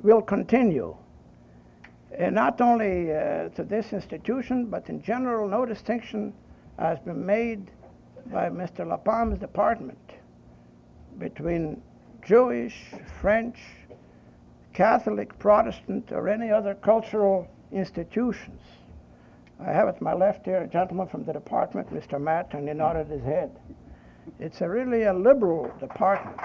will continue. Uh, not only uh, to this institution, but in general, no distinction has been made by Mr. LaPalme's department between Jewish, French, Catholic, Protestant, or any other cultural institutions. I have at my left here a gentleman from the department, Mr. Matt, and he nodded his head. It's a really a liberal department.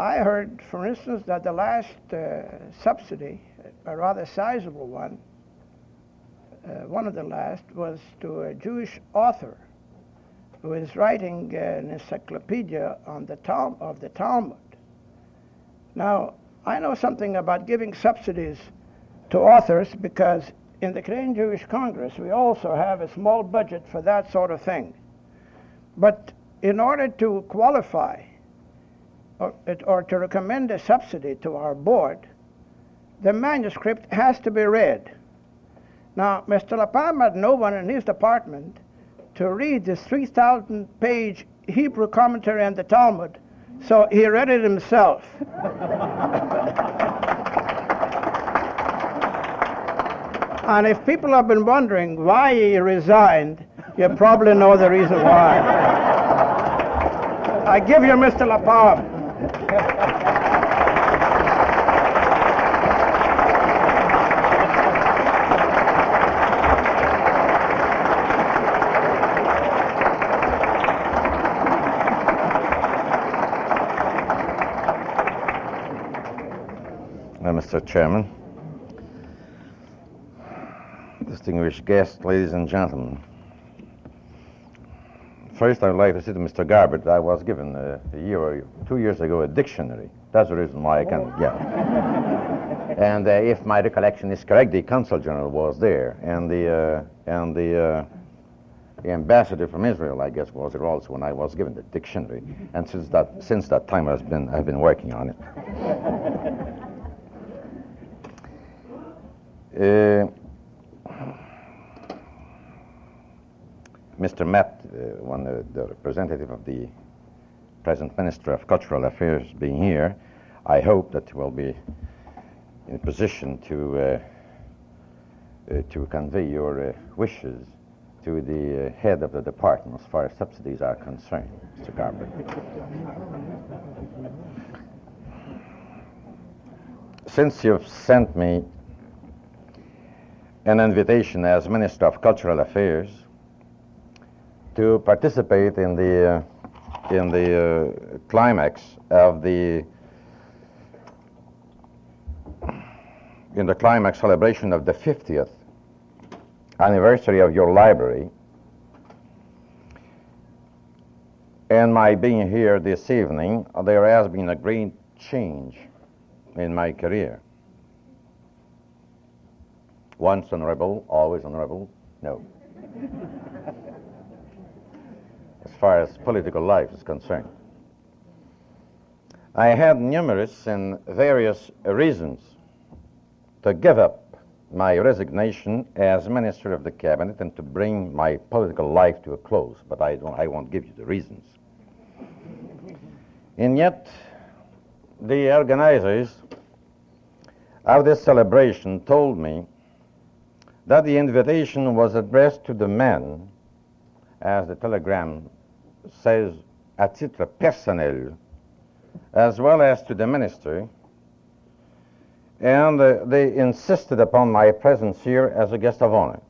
I heard, for instance, that the last uh, subsidy, a rather sizable one, uh, one of the last, was to a Jewish author who is writing an encyclopedia on the Tal- of the Talmud. Now, I know something about giving subsidies to authors because in the Canadian Jewish Congress we also have a small budget for that sort of thing. But in order to qualify or, or to recommend a subsidy to our board, the manuscript has to be read. Now, Mr. LaPalme had no one in his department to read this 3,000 page Hebrew commentary on the Talmud, so he read it himself. And if people have been wondering why he resigned, you probably know the reason why. I give you Mr. LaPalme. Uh, Mr. Chairman, distinguished guests, ladies and gentlemen. First, I would like to say to Mr. Garber that I was given a, a year or two years ago a dictionary. That's the reason why I can, yeah. and uh, if my recollection is correct, the consul general was there, and the uh, and the, uh, the ambassador from Israel, I guess, was there also when I was given the dictionary. And since that since that time, I've been I've been working on it. Uh, Mr. Matt, uh, one uh, the representative of the present Minister of Cultural Affairs, being here, I hope that he will be in position to uh, uh to convey your wishes to the head of the department as far as subsidies are concerned, Mr. Garber. since you've sent me an invitation as Minister of Cultural Affairs to participate in the uh, in the uh, climax of the in the climax celebration of the 50th anniversary of your library and my being here this evening there has been a great change in my career once honorable always honorable no as far as political life is concerned. I had numerous and various reasons to give up my resignation as Minister of the Cabinet and to bring my political life to a close, but I, don't, I won't give you the reasons. And yet, the organizers of this celebration told me that the invitation was addressed to the men as the telegram says, à titre personnel, as well as to the minister, and uh, they insisted upon my presence here as a guest of honor.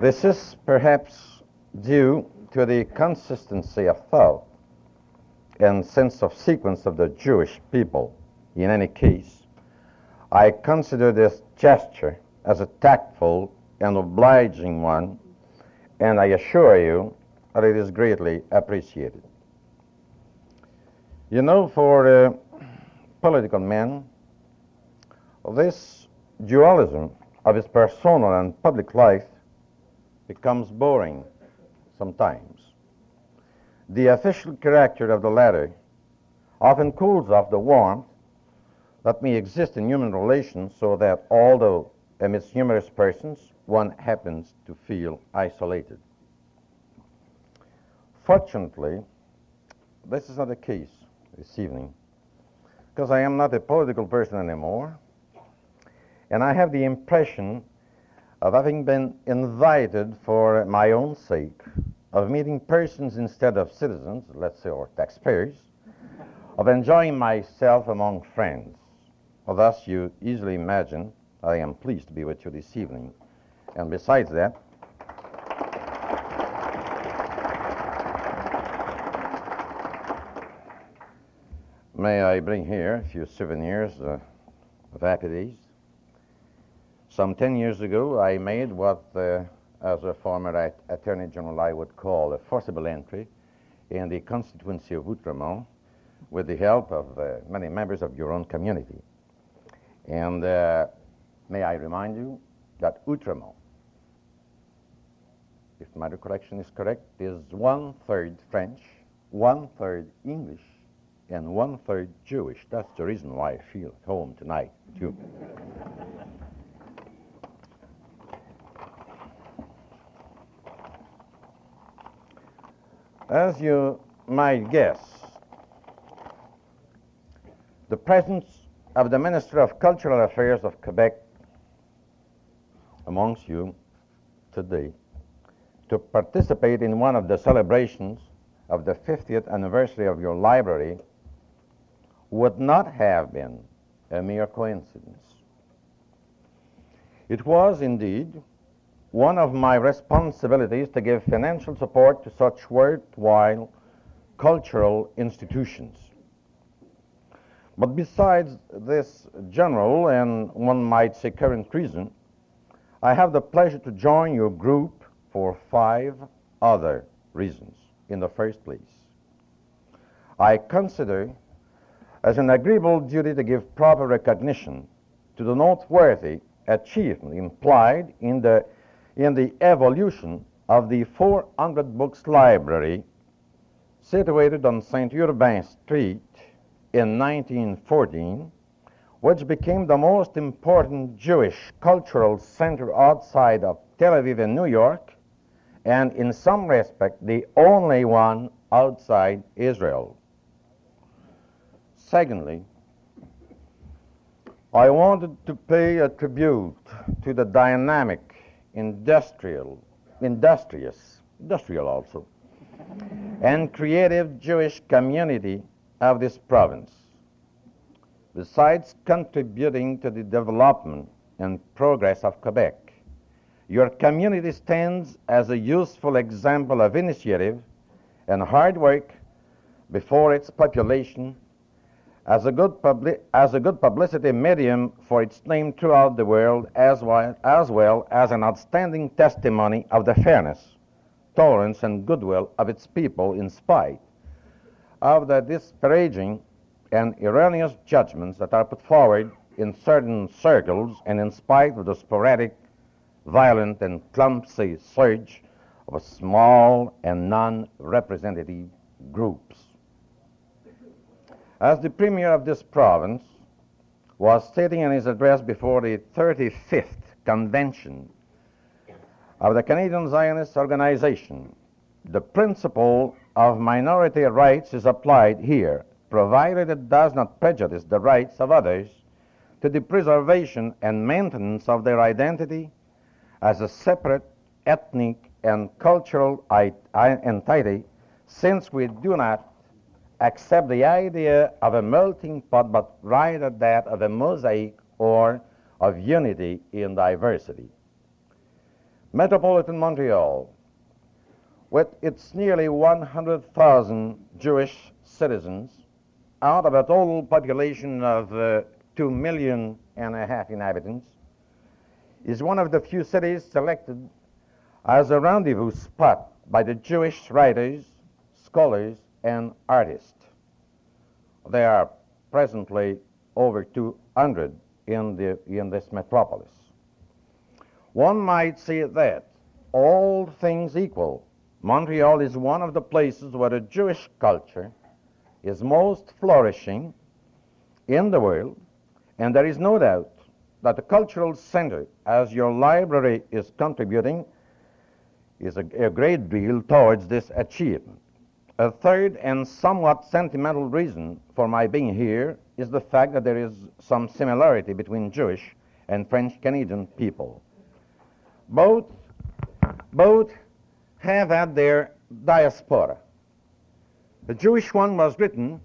This is perhaps due to the consistency of thought and sense of sequence of the Jewish people. In any case, I consider this gesture as a tactful and obliging one, and I assure you that it is greatly appreciated. You know, for uh, political men, this dualism of his personal and public life becomes boring sometimes. The official character of the latter often cools off the warmth that may exist in human relations so that although amidst numerous persons, one happens to feel isolated. Fortunately, this is not the case this evening because I am not a political person anymore, and I have the impression of having been invited for my own sake, of meeting persons instead of citizens, let's say, or taxpayers, of enjoying myself among friends. Well, thus, you easily imagine I am pleased to be with you this evening. And besides that, may I bring here a few souvenirs uh, of happy days? Some 10 years ago, I made what, uh, as a former Attorney General, I would call a forcible entry in the constituency of Outremont with the help of uh, many members of your own community. And uh, may I remind you that Outremont, if my recollection is correct, is one third French, one third English, and one third Jewish. That's the reason why I feel at home tonight with you. As you might guess, the presence of the Minister of Cultural Affairs of Quebec amongst you today to participate in one of the celebrations of the 50th anniversary of your library would not have been a mere coincidence. It was indeed one of my responsibilities to give financial support to such worthwhile cultural institutions. But besides this general and one might say current reason, I have the pleasure to join your group for five other reasons. In the first place, I consider as an agreeable duty to give proper recognition to the noteworthy achievement implied in the, in the evolution of the 400 books library situated on St. Urbain Street in 1914, which became the most important Jewish cultural center outside of Tel Aviv and New York, and in some respect, the only one outside Israel. Secondly, I wanted to pay a tribute to the dynamic, industrial, industrious, industrial also, and creative Jewish community of this province. Besides contributing to the development and progress of Quebec, your community stands as a useful example of initiative and hard work before its population as a good, publi- as a good publicity medium for its name throughout the world, as well, as well as an outstanding testimony of the fairness, tolerance, and goodwill of its people in spite of the disparaging and erroneous judgments that are put forward in certain circles and in spite of the sporadic, violent, and clumsy surge of small and non-representative groups. As the premier of this province was stating in his address before the 35th convention of the Canadian Zionist Organization, the principle of minority rights is applied here, provided it does not prejudice the rights of others to the preservation and maintenance of their identity as a separate ethnic and cultural entity, since we do not accept the idea of a melting pot, but rather that of a mosaic or of unity in diversity. Metropolitan Montreal, with its nearly 100,000 Jewish citizens, out of a total population of uh, 2 million and a half inhabitants, is one of the few cities selected as a rendezvous spot by the Jewish writers, scholars, and artists. There are presently over 200 in, the, in this metropolis. One might say that, all things equal, Montreal is one of the places where the Jewish culture is most flourishing in the world, and there is no doubt that the cultural center, as your library is contributing, is a, a great deal towards this achievement. A third and somewhat sentimental reason for my being here is the fact that there is some similarity between Jewish and French Canadian people. Both, both have had their diaspora. The Jewish one was written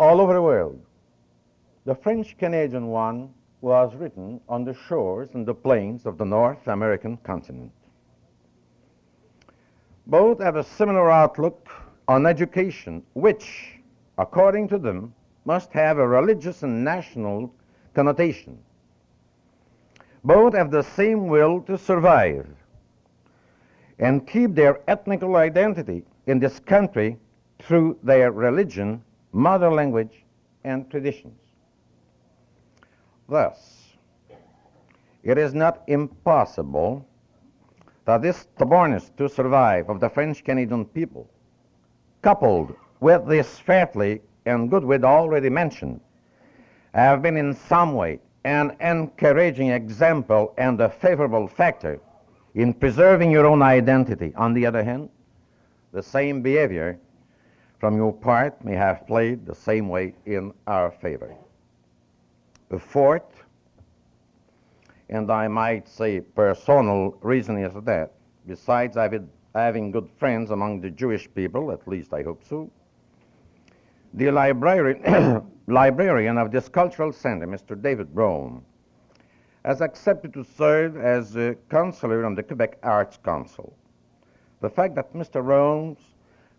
all over the world. The French Canadian one was written on the shores and the plains of the North American continent. Both have a similar outlook on education, which, according to them, must have a religious and national connotation. Both have the same will to survive and keep their ethnical identity in this country through their religion, mother language, and traditions. Thus, it is not impossible that this stubbornness to survive of the French Canadian people, coupled with this fairly and goodwill already mentioned, have been in some way an encouraging example and a favorable factor in preserving your own identity. On the other hand, the same behavior from your part may have played the same way in our favor. The fourth and I might say personal reason is that, besides having good friends among the Jewish people, at least I hope so, the librarian, librarian of this cultural center, Mr. David Rome, has accepted to serve as a counselor on the Quebec Arts Council. The fact that Mr. Rome's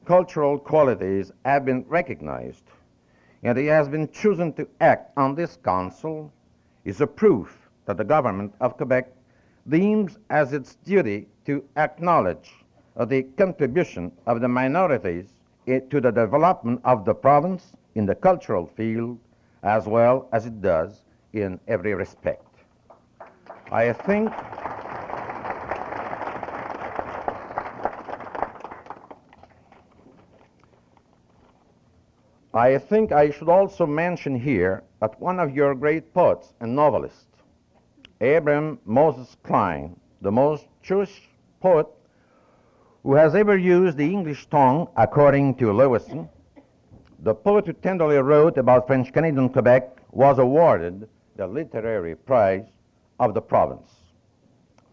cultural qualities have been recognized and he has been chosen to act on this council is a proof that the government of Quebec deems as its duty to acknowledge the contribution of the minorities to the development of the province in the cultural field as well as it does in every respect. I think I think I should also mention here that one of your great poets and novelists, Abraham Moses Klein, the most Jewish poet who has ever used the English tongue, according to Lewisohn. The poet who tenderly wrote about French Canadian Quebec was awarded the literary prize of the province.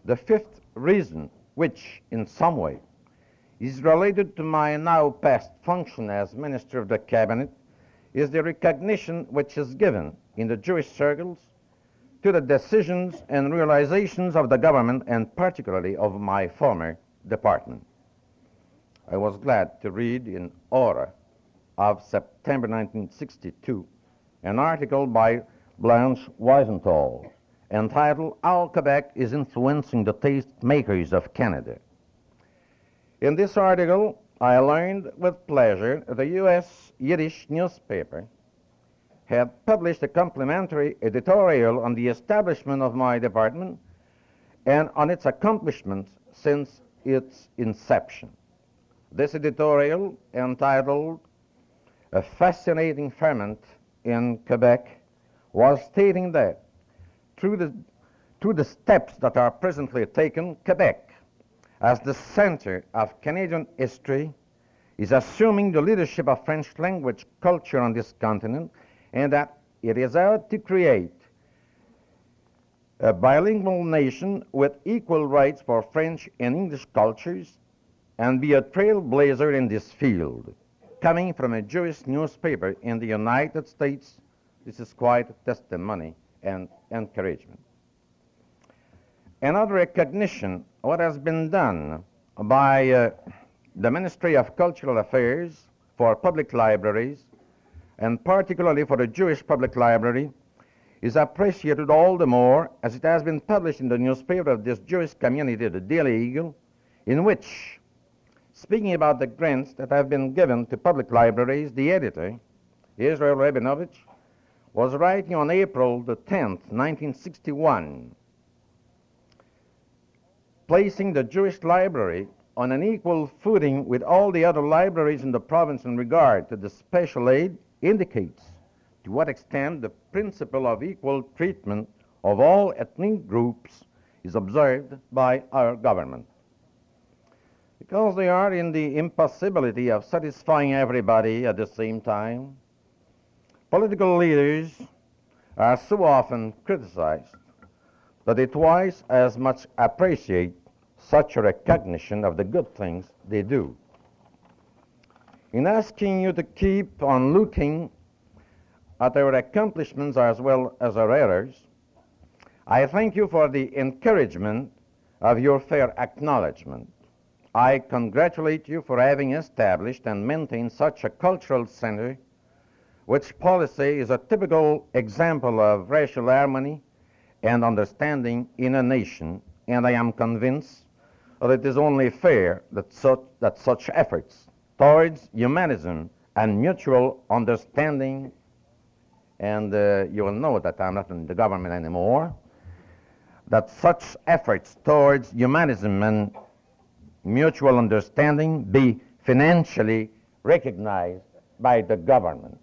The fifth reason, which in some way is related to my now past function as Minister of the Cabinet is the recognition which is given in the Jewish circles to the decisions and realizations of the government and particularly of my former department. I was glad to read in Ora of September 1962 an article by Blanche Wiesenthal entitled How Quebec is Influencing the Taste Makers of Canada. In this article, I learned with pleasure the U.S. Yiddish newspaper had published a complimentary editorial on the establishment of my department and on its accomplishments since its inception. This editorial, entitled A Fascinating Ferment in Quebec, was stating that through the, through the steps that are presently taken, Quebec, as the center of Canadian history, is assuming the leadership of French language culture on this continent, and that it is out to create a bilingual nation with equal rights for French and English cultures and be a trailblazer in this field. Coming from a Jewish newspaper in the United States, this is quite testimony and encouragement. Another recognition what has been done by uh, the Ministry of Cultural Affairs for public libraries, and particularly for the Jewish Public Library, is appreciated all the more as it has been published in the newspaper of this Jewish community, the Daily Eagle, in which, speaking about the grants that have been given to public libraries, the editor, Israel Rabinovich, was writing on April the 10th, 1961, placing the Jewish library on an equal footing with all the other libraries in the province in regard to the special aid indicates to what extent the principle of equal treatment of all ethnic groups is observed by our government. Because they are in the impossibility of satisfying everybody at the same time, Political leaders are so often criticized that they twice as much appreciate such a recognition of the good things they do. In asking you to keep on looking at our accomplishments as well as our errors, I thank you for the encouragement of your fair acknowledgement. I congratulate you for having established and maintained such a cultural center which policy is a typical example of racial harmony and understanding in a nation, and I am convinced that it is only fair that such, that such efforts towards humanism and mutual understanding, and uh, you will know that I'm not in the government anymore, that such efforts towards humanism and mutual understanding be financially recognized by the government.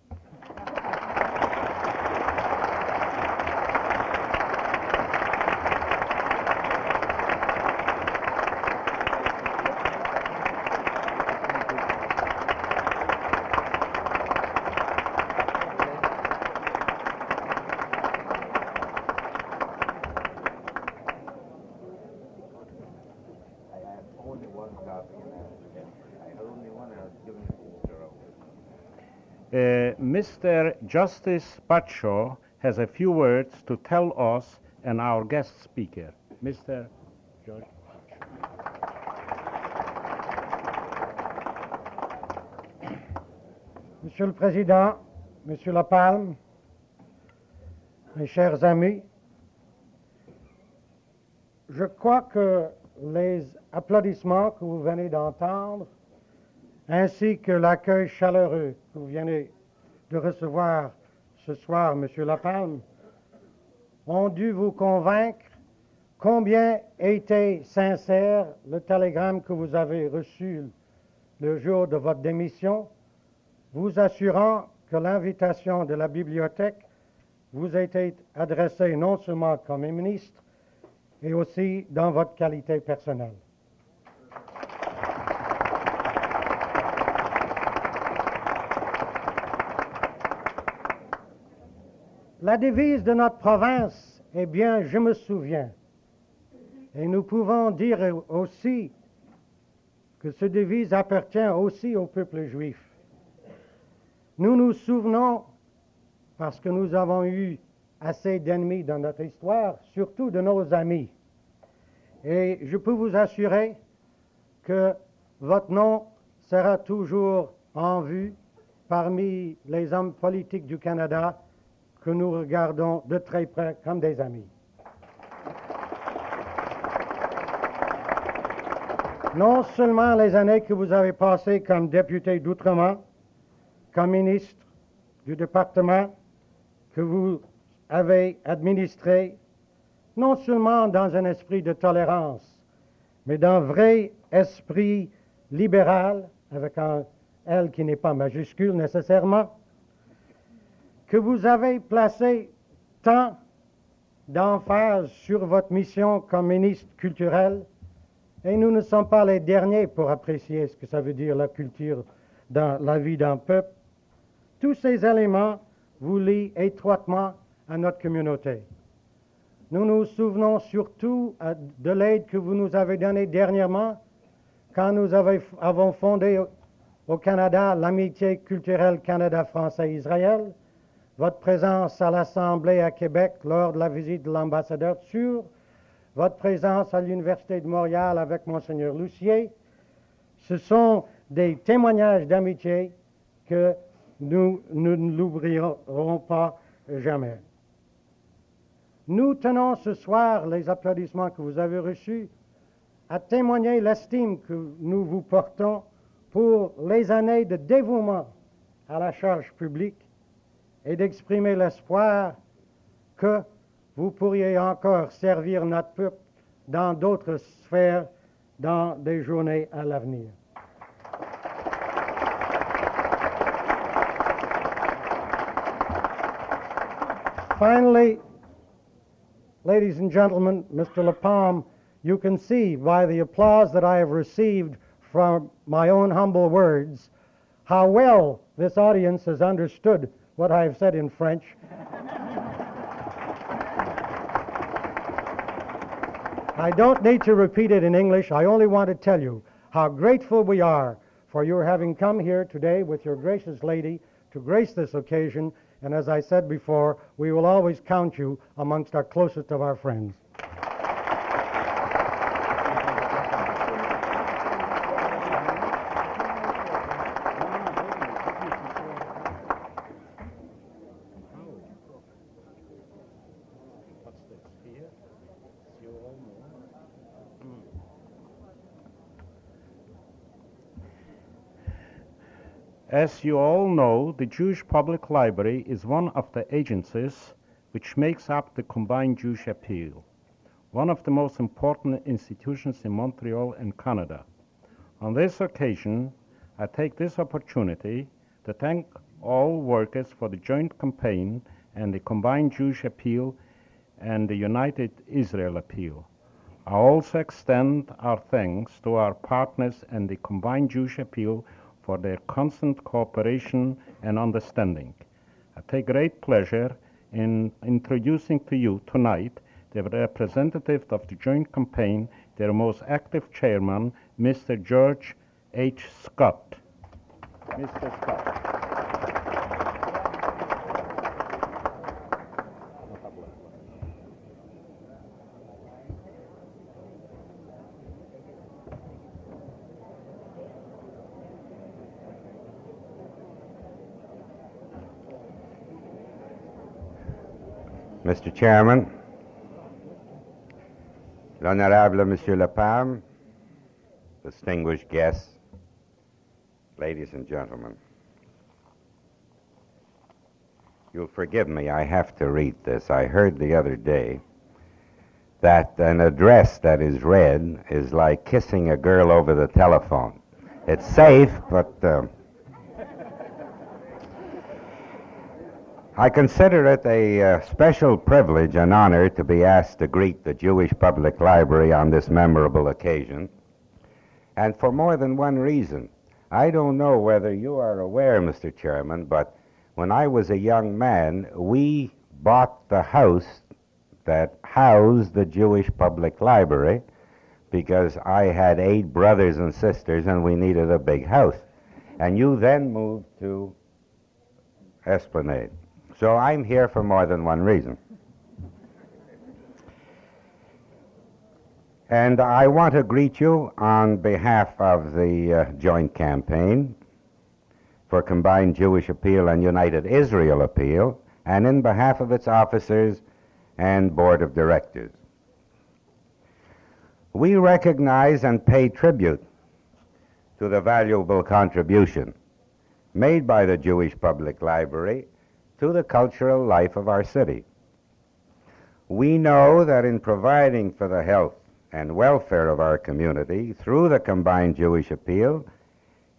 Justice Pacho has a few words to tell us and our guest speaker. Mr. George. Monsieur le Président, Monsieur Lapalme, mes chers amis, je crois que les applaudissements que vous venez d'entendre, ainsi que l'accueil chaleureux que vous venez de recevoir ce soir, Monsieur Lapalme, ont dû vous convaincre combien était sincère le télégramme que vous avez reçu le jour de votre démission, vous assurant que l'invitation de la bibliothèque vous a été adressée non seulement comme ministre, et aussi dans votre qualité personnelle. La devise de notre province est bien Je me souviens. Et nous pouvons dire aussi que ce devise appartient aussi au peuple juif. Nous nous souvenons, parce que nous avons eu assez d'ennemis dans notre histoire, surtout de nos amis. Et je peux vous assurer que votre nom sera toujours en vue parmi les hommes politiques du Canada que nous regardons de très près comme des amis. Non seulement les années que vous avez passées comme député d'outrement, comme ministre du département que vous avez administré, non seulement dans un esprit de tolérance, mais d'un vrai esprit libéral, avec un L qui n'est pas majuscule nécessairement, que vous avez placé tant d'emphase sur votre mission comme ministre culturel, et nous ne sommes pas les derniers pour apprécier ce que ça veut dire la culture dans la vie d'un peuple. Tous ces éléments vous lient étroitement à notre communauté. Nous nous souvenons surtout de l'aide que vous nous avez donnée dernièrement quand nous avons fondé au Canada l'amitié culturelle Canada-Français-Israël, votre présence à l'Assemblée à Québec lors de la visite de l'ambassadeur Tsur, votre présence à l'Université de Montréal avec Monseigneur Lucier, ce sont des témoignages d'amitié que nous, nous ne l'oublierons pas jamais. Nous tenons ce soir les applaudissements que vous avez reçus à témoigner l'estime que nous vous portons pour les années de dévouement à la charge publique et d'exprimer l'espoir que vous pourriez encore servir notre peuple dans d'autres sphères dans des journées à l'avenir. Finally, ladies and gentlemen, Mr. LaPalme, you can see by the applause that I have received from my own humble words how well this audience has understood what I have said in French. I don't need to repeat it in English. I only want to tell you how grateful we are for your having come here today with your gracious lady to grace this occasion. And as I said before, we will always count you amongst our closest of our friends. As you all know, the Jewish Public Library is one of the agencies which makes up the Combined Jewish Appeal, one of the most important institutions in Montreal and Canada. On this occasion, I take this opportunity to thank all workers for the joint campaign and the Combined Jewish Appeal and the United Israel Appeal. I also extend our thanks to our partners and the Combined Jewish Appeal for their constant cooperation and understanding. I take great pleasure in introducing to you tonight the representative of the joint campaign, their most active chairman, Mr. George H. Scott. Mr. Scott. Mr. Chairman, l'Honorable Monsieur LaPalme, distinguished guests, ladies and gentlemen. You'll forgive me, I have to read this. I heard the other day that an address that is read is like kissing a girl over the telephone. It's safe, but. Uh, I consider it a uh, special privilege and honor to be asked to greet the Jewish Public Library on this memorable occasion, and for more than one reason. I don't know whether you are aware, Mr. Chairman, but when I was a young man, we bought the house that housed the Jewish Public Library because I had eight brothers and sisters and we needed a big house. And you then moved to Esplanade. So I'm here for more than one reason. And I want to greet you on behalf of the uh, joint campaign for Combined Jewish Appeal and United Israel Appeal, and in behalf of its officers and board of directors. We recognize and pay tribute to the valuable contribution made by the Jewish Public Library to the cultural life of our city. We know that in providing for the health and welfare of our community through the combined Jewish appeal,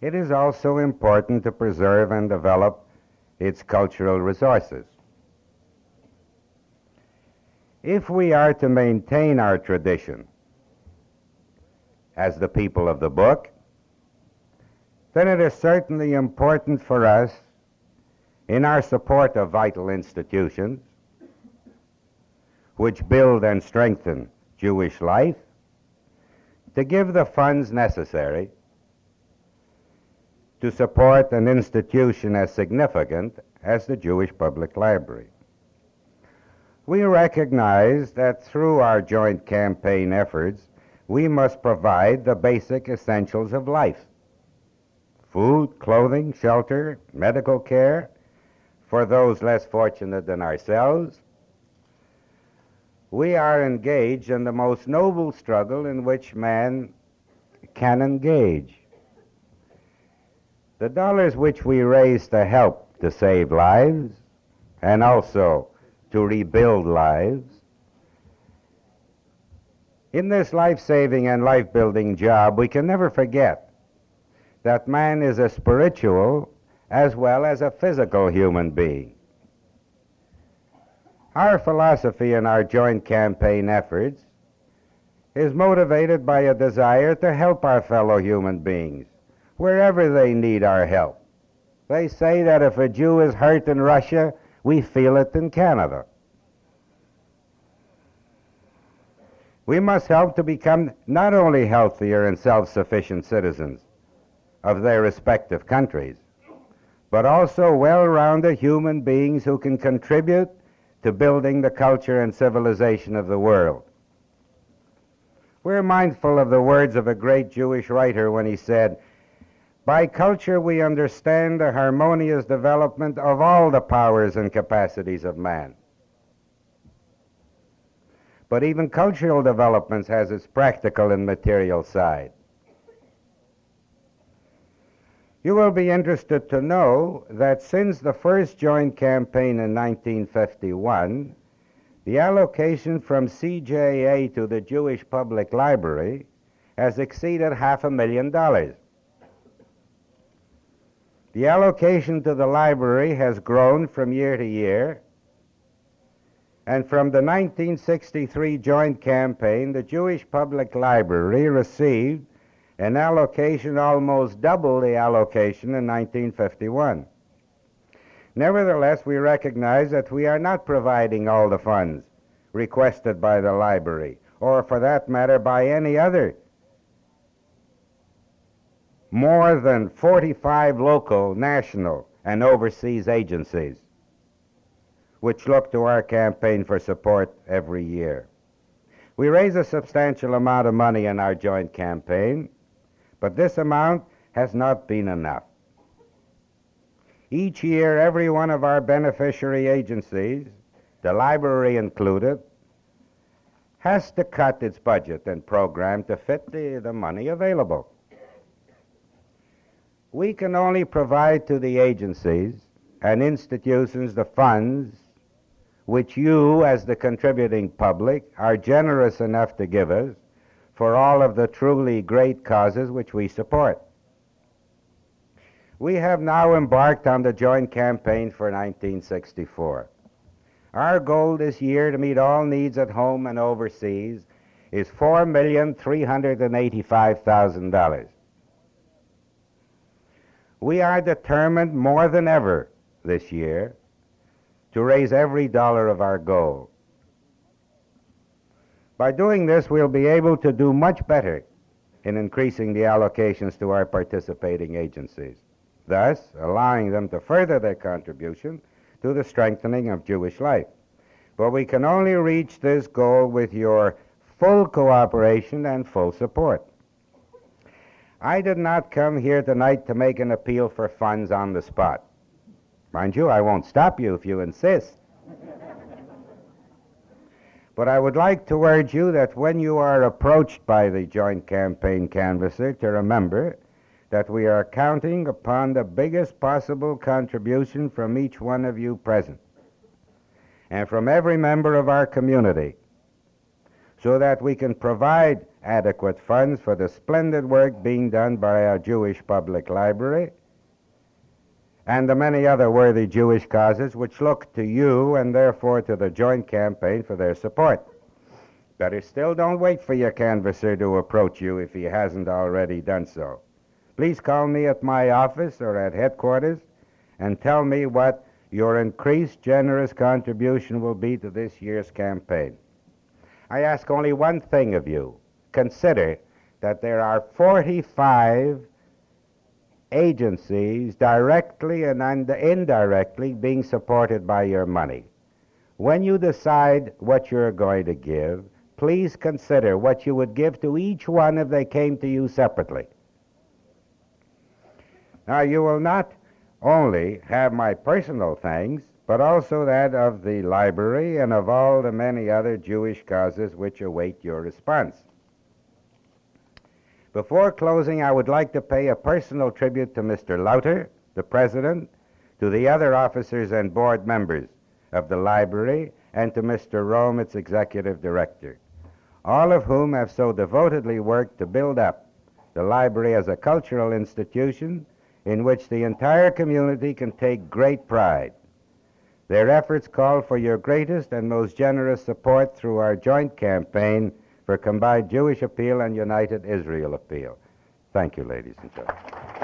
it is also important to preserve and develop its cultural resources. If we are to maintain our tradition as the people of the book, then it is certainly important for us in our support of vital institutions which build and strengthen Jewish life to give the funds necessary to support an institution as significant as the Jewish Public Library. We recognize that through our joint campaign efforts, we must provide the basic essentials of life food, clothing, shelter, medical care for those less fortunate than ourselves, we are engaged in the most noble struggle in which man can engage. The dollars which we raise to help to save lives and also to rebuild lives, in this life saving and life building job, we can never forget that man is a spiritual as well as a physical human being. Our philosophy in our joint campaign efforts is motivated by a desire to help our fellow human beings wherever they need our help. They say that if a Jew is hurt in Russia, we feel it in Canada. We must help to become not only healthier and self sufficient citizens of their respective countries, but also well rounded human beings who can contribute to building the culture and civilization of the world. We're mindful of the words of a great Jewish writer when he said, By culture we understand the harmonious development of all the powers and capacities of man. But even cultural development has its practical and material side. You will be interested to know that since the first joint campaign in 1951, the allocation from CJA to the Jewish Public Library has exceeded half a million dollars. The allocation to the library has grown from year to year, and from the 1963 joint campaign, the Jewish Public Library received an allocation almost double the allocation in 1951. Nevertheless, we recognize that we are not providing all the funds requested by the library, or for that matter, by any other. More than 45 local, national, and overseas agencies which look to our campaign for support every year. We raise a substantial amount of money in our joint campaign, but this amount has not been enough. Each year, every one of our beneficiary agencies, the library included, has to cut its budget and program to fit the, the money available. We can only provide to the agencies and institutions the funds which you, as the contributing public, are generous enough to give us for all of the truly great causes which we support. We have now embarked on the joint campaign for 1964. Our goal this year to meet all needs at home and overseas is $4,385,000. We are determined more than ever this year to raise every dollar of our goal. By doing this, we'll be able to do much better in increasing the allocations to our participating agencies, thus allowing them to further their contribution to the strengthening of Jewish life. But we can only reach this goal with your full cooperation and full support. I did not come here tonight to make an appeal for funds on the spot. Mind you, I won't stop you if you insist. But I would like to urge you that when you are approached by the joint campaign canvasser, to remember that we are counting upon the biggest possible contribution from each one of you present and from every member of our community so that we can provide adequate funds for the splendid work being done by our Jewish Public Library and the many other worthy Jewish causes which look to you and therefore to the joint campaign for their support. Better still, don't wait for your canvasser to approach you if he hasn't already done so. Please call me at my office or at headquarters and tell me what your increased generous contribution will be to this year's campaign. I ask only one thing of you. Consider that there are 45 agencies directly and indirectly being supported by your money. When you decide what you're going to give, please consider what you would give to each one if they came to you separately. Now, you will not only have my personal thanks, but also that of the library and of all the many other Jewish causes which await your response. Before closing, I would like to pay a personal tribute to Mr. Lauter, the president, to the other officers and board members of the library, and to Mr. Rome, its executive director, all of whom have so devotedly worked to build up the library as a cultural institution in which the entire community can take great pride. Their efforts call for your greatest and most generous support through our joint campaign for combined Jewish appeal and united Israel appeal. Thank you, ladies and gentlemen.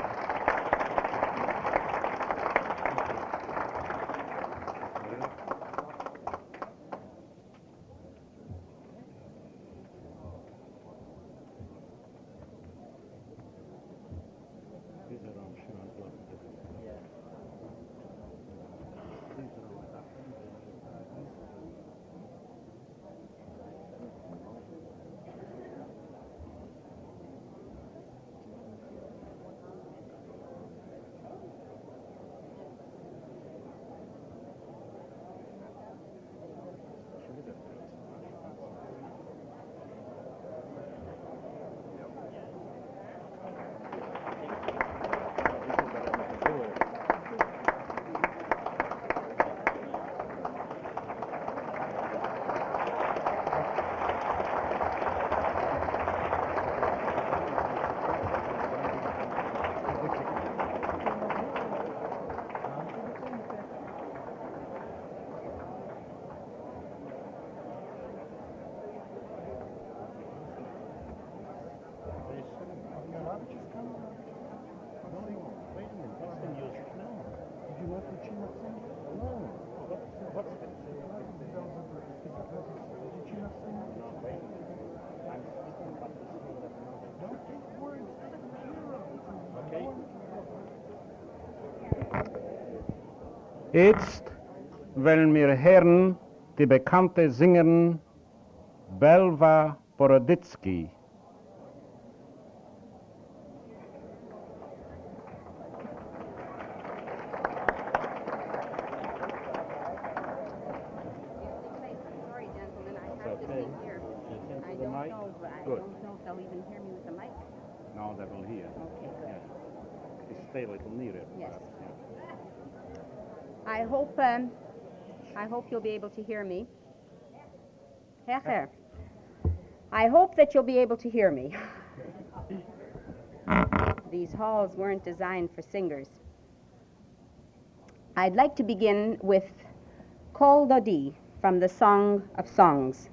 Jetzt wollen wir hören die bekannte Sängerin Belva Boroditsky. You'll be able to hear me. Hecher. I hope that you'll be able to hear me. These halls weren't designed for singers. I'd like to begin with Kol Dodi from the Song of Songs.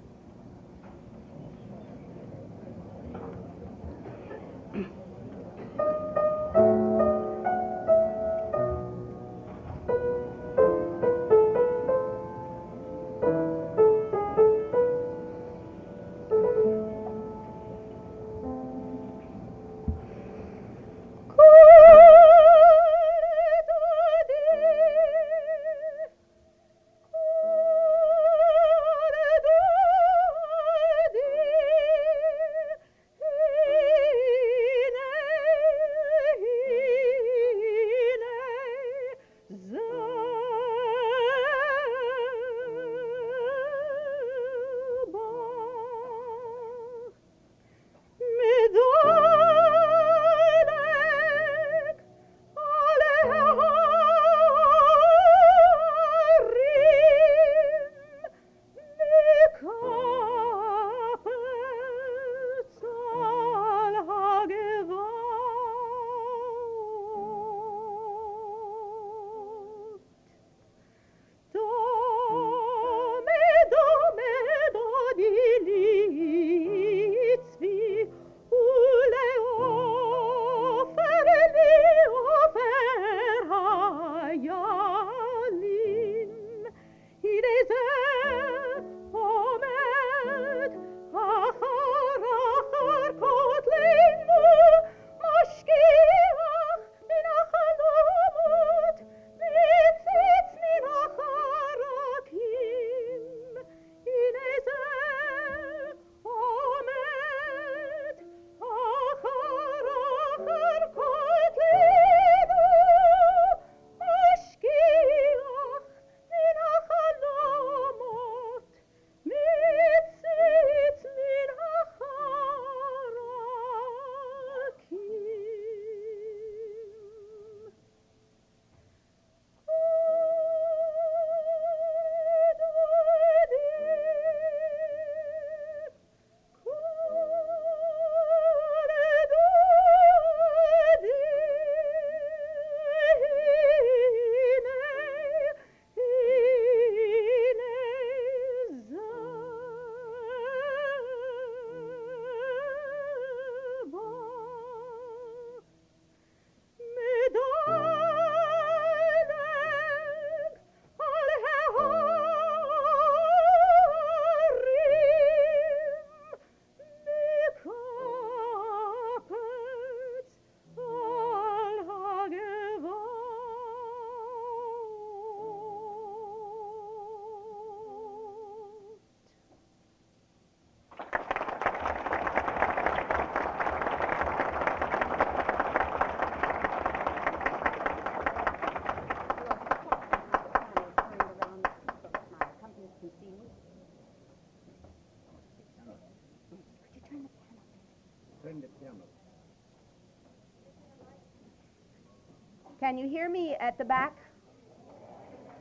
Can you hear me at the back?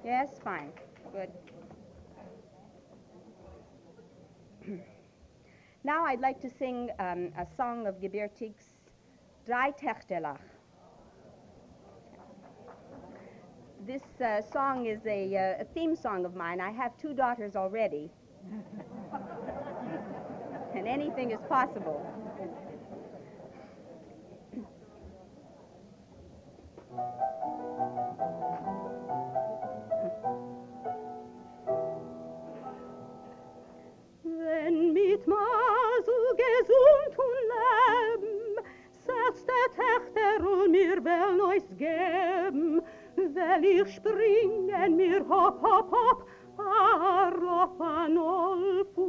Yes, fine. Good. now I'd like to sing um, a song of Gebirtig's Drei Techtelach. This uh, song is a, uh, a theme song of mine. I have two daughters already. and anything is possible. wir springen, wir hopp, hopp, hopp, Arropan olpunkop.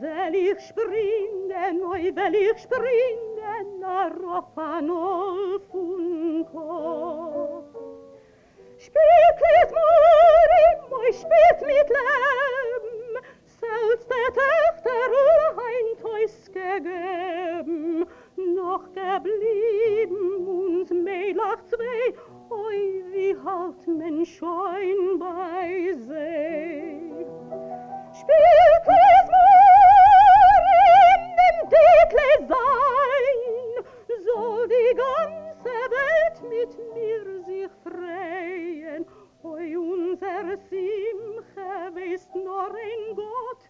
Vel ich springen, oi, vel ich springen, Arropan olpunkop. Spät mit Morim, oi, spät mit Leben, selbst der Töchter ein Teus gegeben, noch geblieben uns Mädlach zwei, oi, wie halt men scheun bei See. Spielt mit Morim, dem Dekle sein, soll die ganze Welt mit mir sich freien, oi, unser Simche weist nur ein Gott,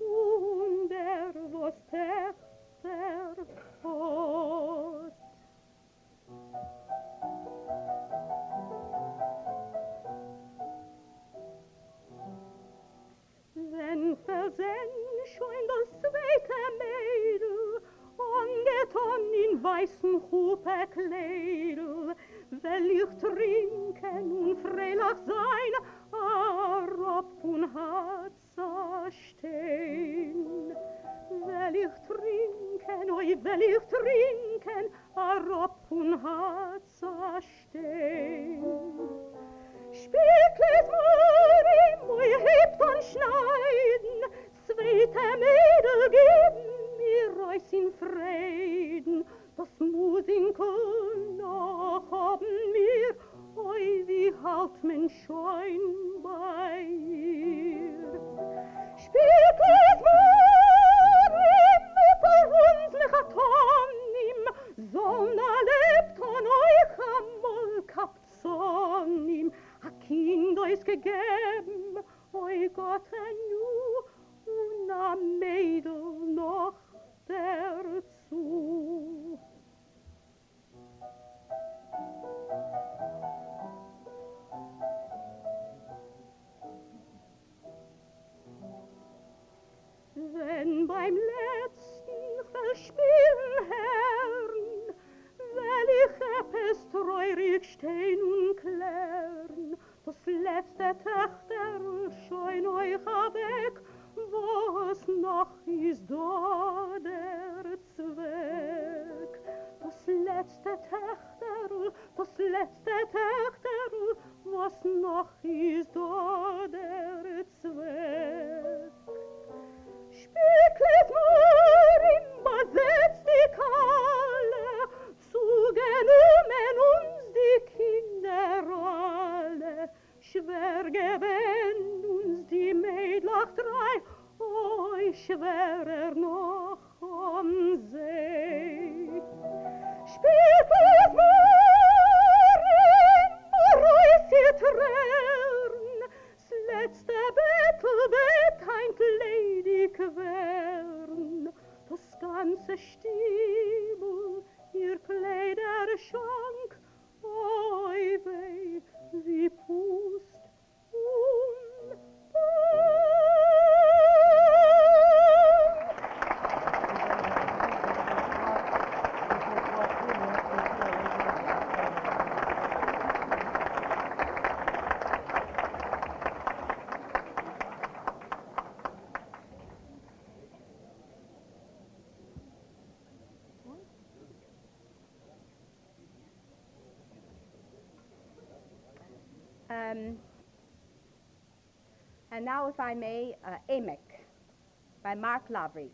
und der, was Tächter Gott. Wenn versenn schon das zweite Mädel, angetan in weißen Hupe-Kleidel, will ich trinken und freilach sein, arop und Hatza stehen. Will ich trinken, oi, will ich trinken, arop und Hatza stehen. Spielt Morim, oi, hebt und schneiden, zweite Mädel geben mir Reus in Frieden, das Musinkel noch haben mir, oi, wie halt men scheun bei ihr. Spielt es Morim, über uns mich atonim, Sonna lebt an euch amol kapzonim, a kind ois gegeben, oi Gott nu, und a Mädel noch dazu. Wenn beim letzten Verspielherrn, weil ich es treurig stehn und klärn, das letzte Töchter Scheun euch weg, was noch ist da der Zweck. Das letzte Töchter, das letzte Töchter, was noch ist da der Zweck. Spicklet Morim, besetzt die Kalle, if I may, uh, by Mark Lavery.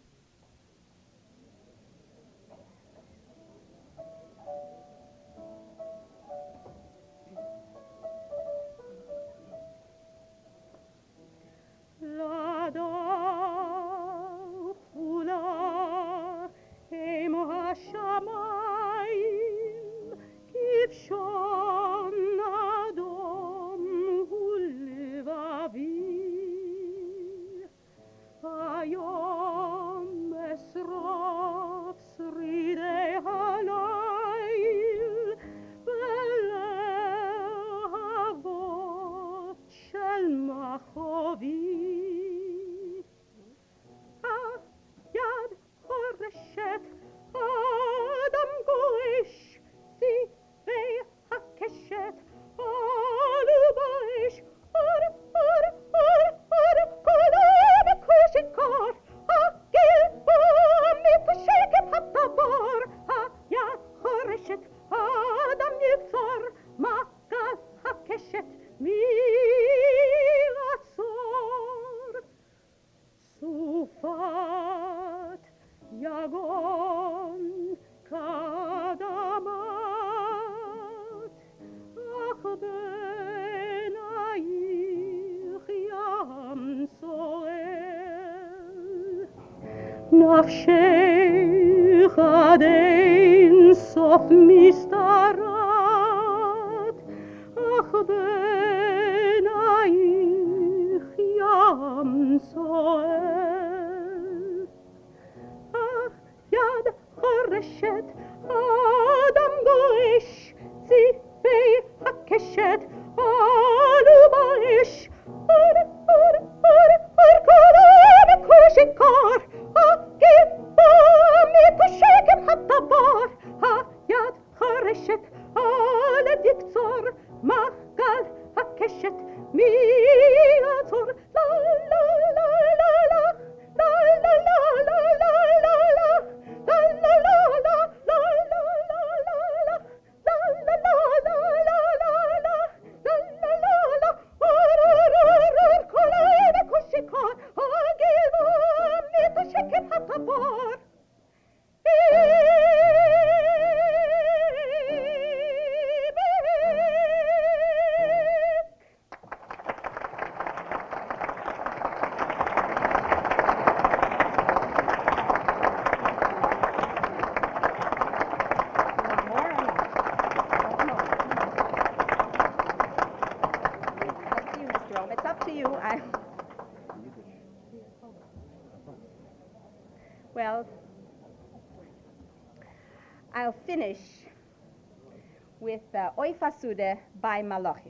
By Malachi.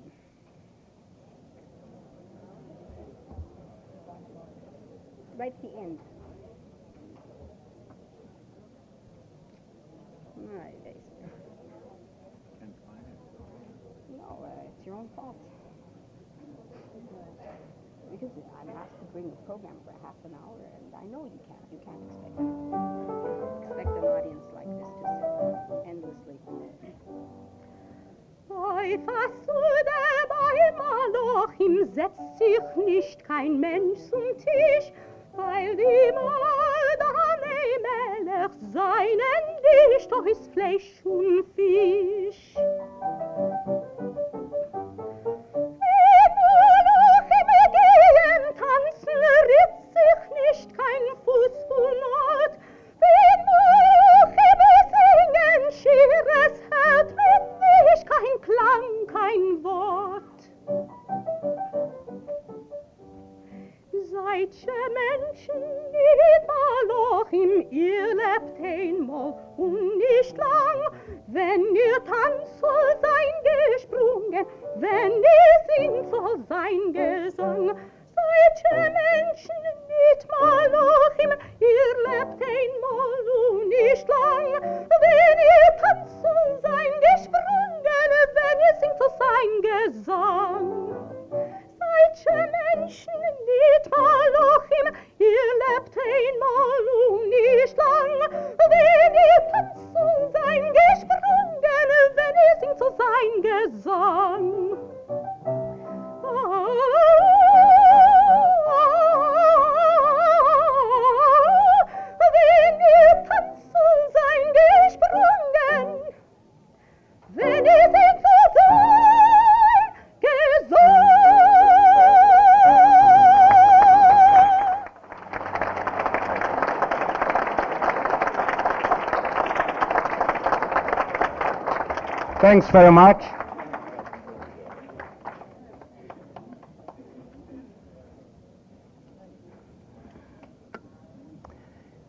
Thanks very much.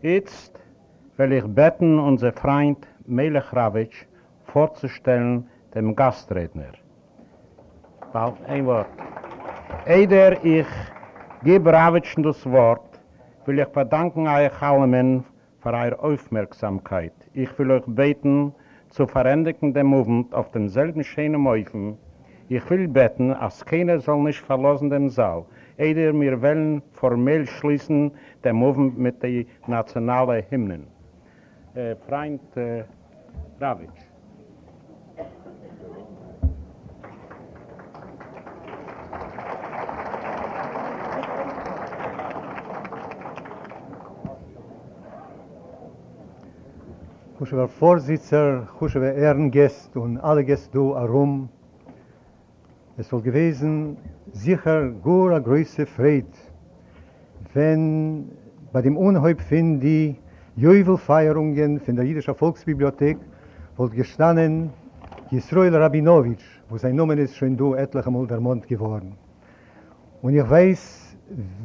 Jetzt will ich beten, unser Freund Melech vorzustellen, dem Gastredner. Bald ein Wort. Eider ich gebe Ravitsch das Wort, will ich verdanken euch allen für eure Aufmerksamkeit. Ich will euch beten, zu verändigen dem Movement auf demselben schönen Mäufen. Ich will beten, als keiner soll nicht verlassen dem Saal. Eider wir wollen formell schließen dem Movement mit den nationalen Hymnen. Äh, Freund äh, Ravitsch. Kushewer Vorsitzer, Kushewer Ehrengäst und alle Gäste du herum. Es soll gewesen sicher gura größe Fried, wenn bei dem Unhäub von die Juwelfeierungen von der jüdischen Volksbibliothek wollt gestanden Yisroel Rabinowitsch, wo sein Name ist schon du etliche Mal der Mond geworden. Und ich weiß,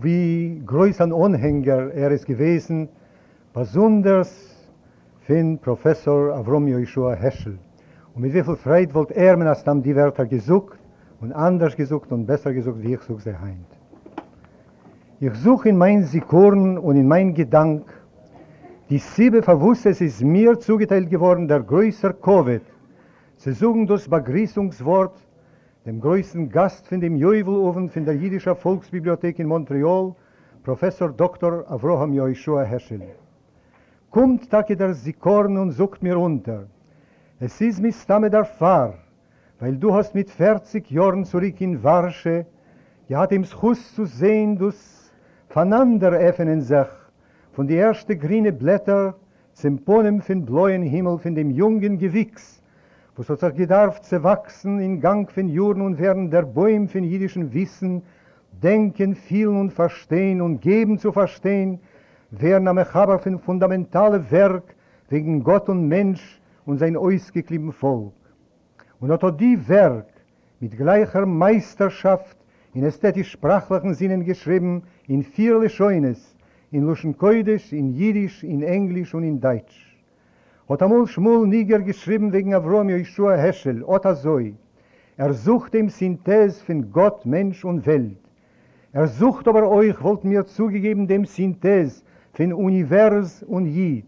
wie groß ein Anhänger er ist gewesen, besonders von Professor Avrom Yoshua Heschel. Und mit wie viel Freude wollte er mir als dann die Wörter gesucht und anders gesucht und besser gesucht, wie ich suche sie heint. Ich suche in meinen Sekuren und in meinen Gedank die Siebe verwusst, es ist mir zugeteilt geworden, der größer Covid. Sie suchen das Begrüßungswort dem größten Gast von dem Juwelofen von der Jüdischen Volksbibliothek in Montreal, Professor Dr. Avraham Yoshua Heschel. Kommt Tage der Sikorn und sucht mir unter. Es ist mit Stamme der Fahr, weil du hast mit 40 Jahren zurück in Warsche, ja im Schuss zu sehen, dus voneinander öffnen sich, von die erste grüne Blätter zum Ponem von bläuen Himmel von dem jungen Gewichs, wo so sich gedarf zu wachsen in Gang von Juren und werden der Bäum von jüdischen Wissen, denken, fühlen und verstehen und geben zu verstehen, werden am Echaber von fundamentale Werk wegen Gott und Mensch und sein ausgeklieben Volk. Und hat die Werk mit gleicher Meisterschaft in ästhetisch-sprachlichen Sinnen geschrieben, in vierle Scheunes, in Luschen Koidisch, in Jiddisch, in Englisch und in Deutsch. Hat amul Schmul Niger geschrieben wegen Avrom Yeshua Heschel, Ota Zoi. Er sucht dem Synthese von Gott, Mensch und Welt. Er sucht aber euch, wollt mir zugegeben dem Synthese von Univers und Jid.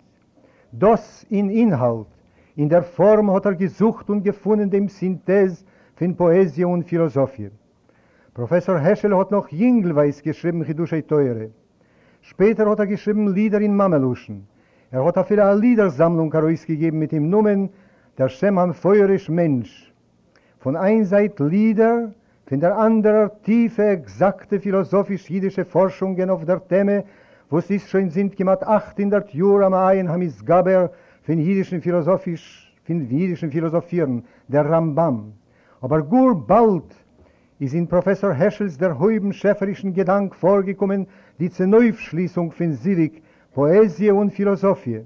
Das in Inhalt, in der Form hat er gesucht und gefunden dem Synthese von Poesie und Philosophie. Professor Heschel hat noch Jingelweiß geschrieben, Chidushay Teure. Später hat er geschrieben Lieder in Mameluschen. Er hat auch eine Liedersammlung herausgegeben mit dem Namen Der Schemann Feuerisch Mensch. Von einer Seite Lieder, von der anderen tiefe, exakte philosophisch-jüdische Forschungen auf der Thema, wo es ist schon sind gemacht 800 Jahre am Ein haben es Gaber von jüdischen philosophisch, von jüdischen Philosophieren, der Rambam. Aber gur bald ist in Professor Heschels der heuben schäferischen Gedank vorgekommen, die zur Neufschließung von Sivik, Poesie und Philosophie.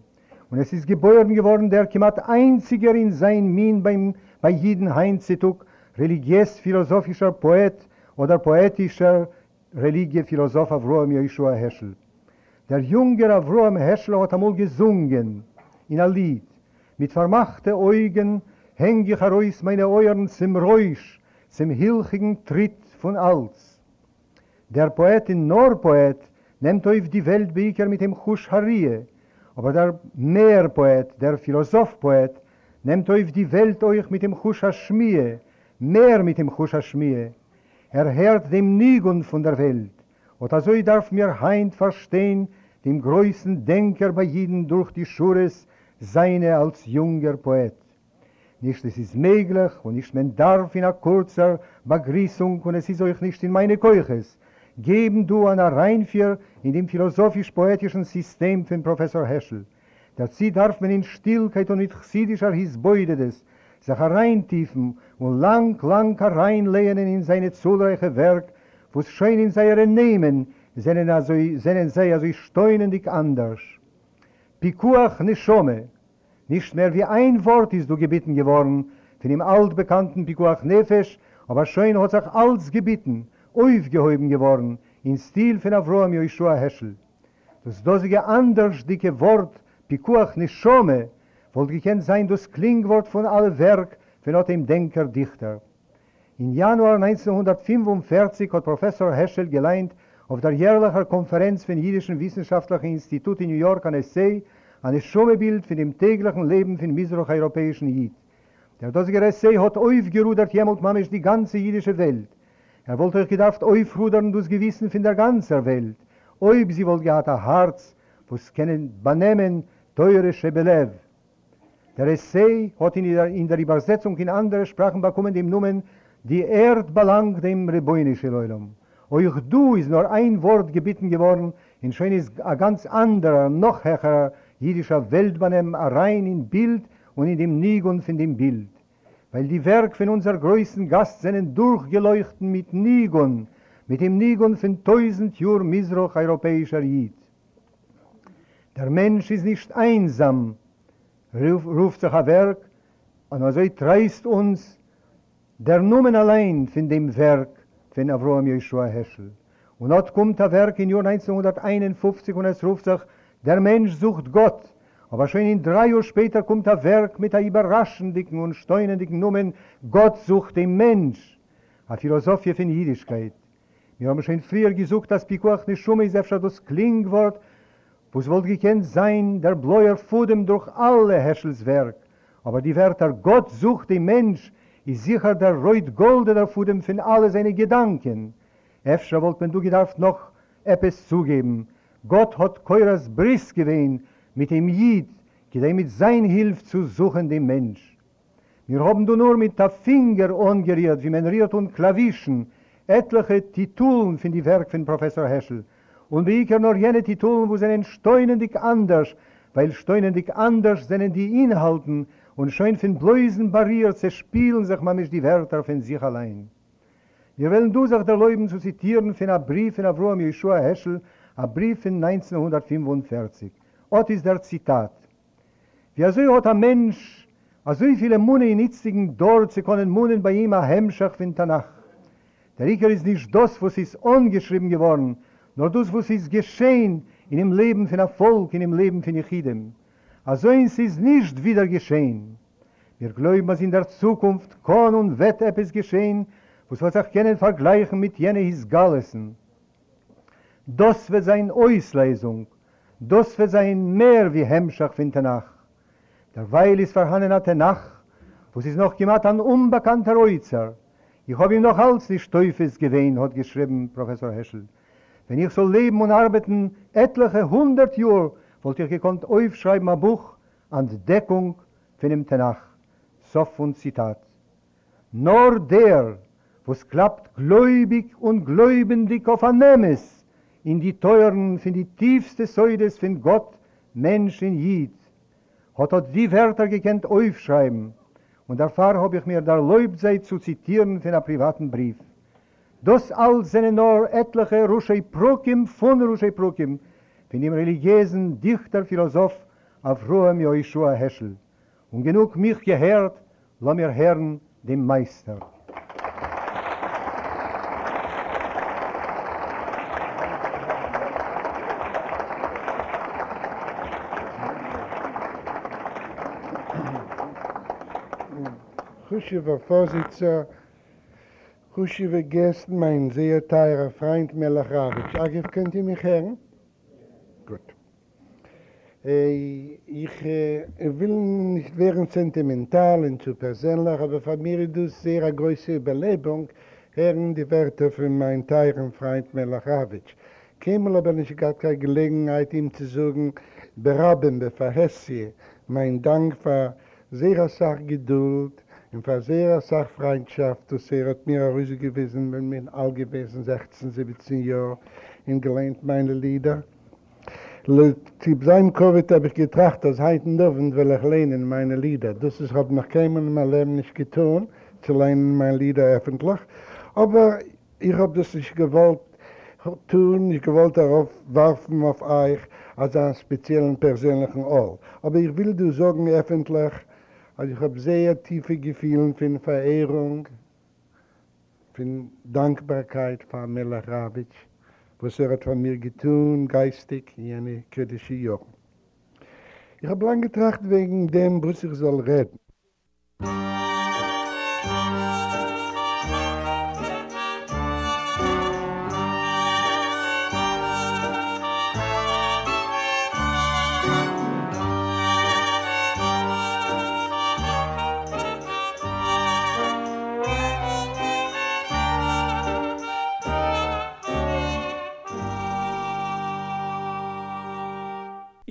Und es ist geboren geworden, der gemacht einziger in sein Min beim, bei jeden Heinzituk, religiös-philosophischer Poet oder poetischer Religie-Philosoph Avroam Yeshua Heschel. Der junge Avroam Heschel hat einmal gesungen in ein Lied. Mit vermachte Augen häng ich heraus meine Euren zum Räusch, zum hilchigen Tritt von Alts. Der Poet in Norpoet nimmt auf die Welt Beker mit dem Chush Harie, aber der Meerpoet, der Philosoph-Poet, nimmt auf die Welt euch mit dem Chush Hashmie, mehr mit dem Chush Hashmie. Er hört dem Nigun von der Welt, und also darf mir heint verstehen, dem größten Denker bei jedem durch die Schures, seine als junger Poet. Nicht es ist möglich und nicht man darf in einer kurzer Begrüßung und es ist euch nicht in meine Keuches. Geben du an der Reinführ in dem philosophisch-poetischen System von Professor Heschel. Dazu darf man in Stillkeit und mit chsidischer Hisbeude des sich hereintiefen und lang, lang hereinlehnen in seine zahlreiche Werk, wo es schein in seine Nehmen, seinen also, seinen sei also steunendig anders. Pikuach Neshome, nicht mehr wie ein Wort ist du gebeten geworden, von dem altbekannten Pikuach Nefesh, aber schön hat sich alles gebeten, aufgehoben geworden, in Stil von Avroam Yeshua Heschel. Das dosige anders dicke Wort Pikuach Nishome wollt gekennt sein das Klingwort von alle Werk von dem Denker Dichter. In Januar 1945 hat Professor Heschel geleint auf der jährlichen Konferenz von Jüdischen Wissenschaftlichen Institut in New York an Essay ein Schomebild von dem täglichen Leben von misroch-europäischen Jid. Der dosige Essay hat aufgerudert jemalt mamisch die ganze jüdische Welt. Er wollte euch gedacht aufrudern das Gewissen von der ganzen Welt. Ob sie wollt gehad ein Herz, wo es kennen benehmen teure Schebelev. Der Essay hat in der, in der Übersetzung in andere Sprachen bekommen dem Numen Die Erd belang dem Reboinische Leulam. Euch du ist nur ein Wort gebeten geworden, in schön ist ein ganz anderer, noch höherer jüdischer Weltbanem rein in Bild und in dem Nigun von dem Bild. Weil die Werk von unser größten Gast sind durchgeleuchten mit Nigun, mit dem Nigun von tausend Jür Misroch europäischer Jid. Der Mensch ist nicht einsam, ruf, ruft sich ein Werk, und also treist uns der Numen allein von dem Werk von Avroam Yeshua Heschel. Und dort kommt ein Werk in Jahr 1951 und es ruft sich, der Mensch sucht Gott. Aber schon in drei Jahren später kommt ein Werk mit der überraschenden und steunenden Numen, Gott sucht den Mensch. Eine Philosophie von Jüdischkeit. Wir haben schon früher gesucht, dass Pikuach nicht schon ist, öfter das Klingwort, wo es wohl gekannt sein, der Bläuer Fudem durch alle Heschels Werk. Aber die Wörter Gott sucht den Mensch, ist sicher der Reut Golde der Fudem von alle seine Gedanken. Efter wollt man du gedarft noch etwas zugeben. Gott hat Keuras Briss gewehen mit dem Jid, gedei mit sein Hilf zu suchen dem Mensch. Wir haben du nur mit der Finger angeriert, wie man riert und Klavischen, etliche Titulen von die Werk von Professor Heschel. Und wie ich nur jene Titulen, wo sind steunendig anders, weil steunendig anders sind die Inhalten und schön von bläusen Barrieren zerspielen sich manchmal die Wörter von sich allein. Wir wollen du sich der Leuben zu zitieren von einem Brief von Avroam Yeshua Heschel, ein Brief von 1945. Ort ist der Zitat. Wie so hat ein Mensch, a so viele Munde in Itzigen dort, sie können Munden bei ihm a Hemmschach von Tanach. Der Iker ist nicht das, was ist ungeschrieben geworden, nur das, was ist geschehen in dem Leben von der Volk, in dem Leben von Yechidem. Also ist es nicht wieder geschehen. Wir glauben, dass in der Zukunft kann und wird etwas geschehen, was wir sich können vergleichen mit jenen Hisgalesen. Das wird sein Ausleisung, das wird sein mehr wie Hemmschach von Tanach. Derweil ist vorhanden an Tanach, was ist noch gemacht an unbekannter Oizer. Ich habe ihm noch als die Teufels gewähnt, hat geschrieben Professor Heschel. Wenn ich soll leben und arbeiten etliche hundert Jahre, wollte ich gekonnt aufschreiben ein Buch an die Deckung von dem Tanach. Sof und Zitat. Nur der, was klappt gläubig und gläubendig auf ein Nemes in die teuren, von die tiefste Säudes von Gott, Mensch in Jid, hat er die Wörter gekannt aufschreiben und erfahr habe ich mir der Leubzeit zu zitieren von einem privaten Brief. Das all sind nur etliche Ruschei Prokim von Ruschei Prokim, von dem religiösen Dichter, Philosoph auf Ruhem Joishua Heschel. Und genug mich gehört, lass mir hören dem Meister. Khushiva Vorsitzer, Khushiva Gästen, mein sehr teurer Freund Melach Ravitsch. Agif, könnt ihr mich hören? Gut. Äh, ich äh, will nicht werden sentimental und zu persönlich, aber für mich ist das sehr eine große Überlebung, hören die Wörter von meinem teuren Freund Melach Ravitsch. Kemel aber nicht gar keine Gelegenheit, ihm zu sagen, beraben, beverhessie, mein Dank für sehr Sachgeduld, in verseher Sachfreundschaft, das er hat mir auch gewesen, wenn mir all gewesen, 16, 17 Jahre, in gelehnt meine Lieder. Zu seinem Covid habe ich getracht, dass heiten dürfen, will ich lehnen meine Lieder. Das ist, habe noch keinem in meinem Leben nicht getan, zu lehnen meine Lieder öffentlich. Aber ich habe das nicht gewollt tun, ich gewollt darauf werfen auf euch, als einen speziellen persönlichen Ort. Aber ich will dir sagen öffentlich, Also ich habe sehr tiefe Gefühle von Verehrung, von Dankbarkeit von Melach Ravitsch, was er hat von mir getun, geistig, in eine kritische Jahr. Ich habe lange getracht wegen dem, was ich soll reden.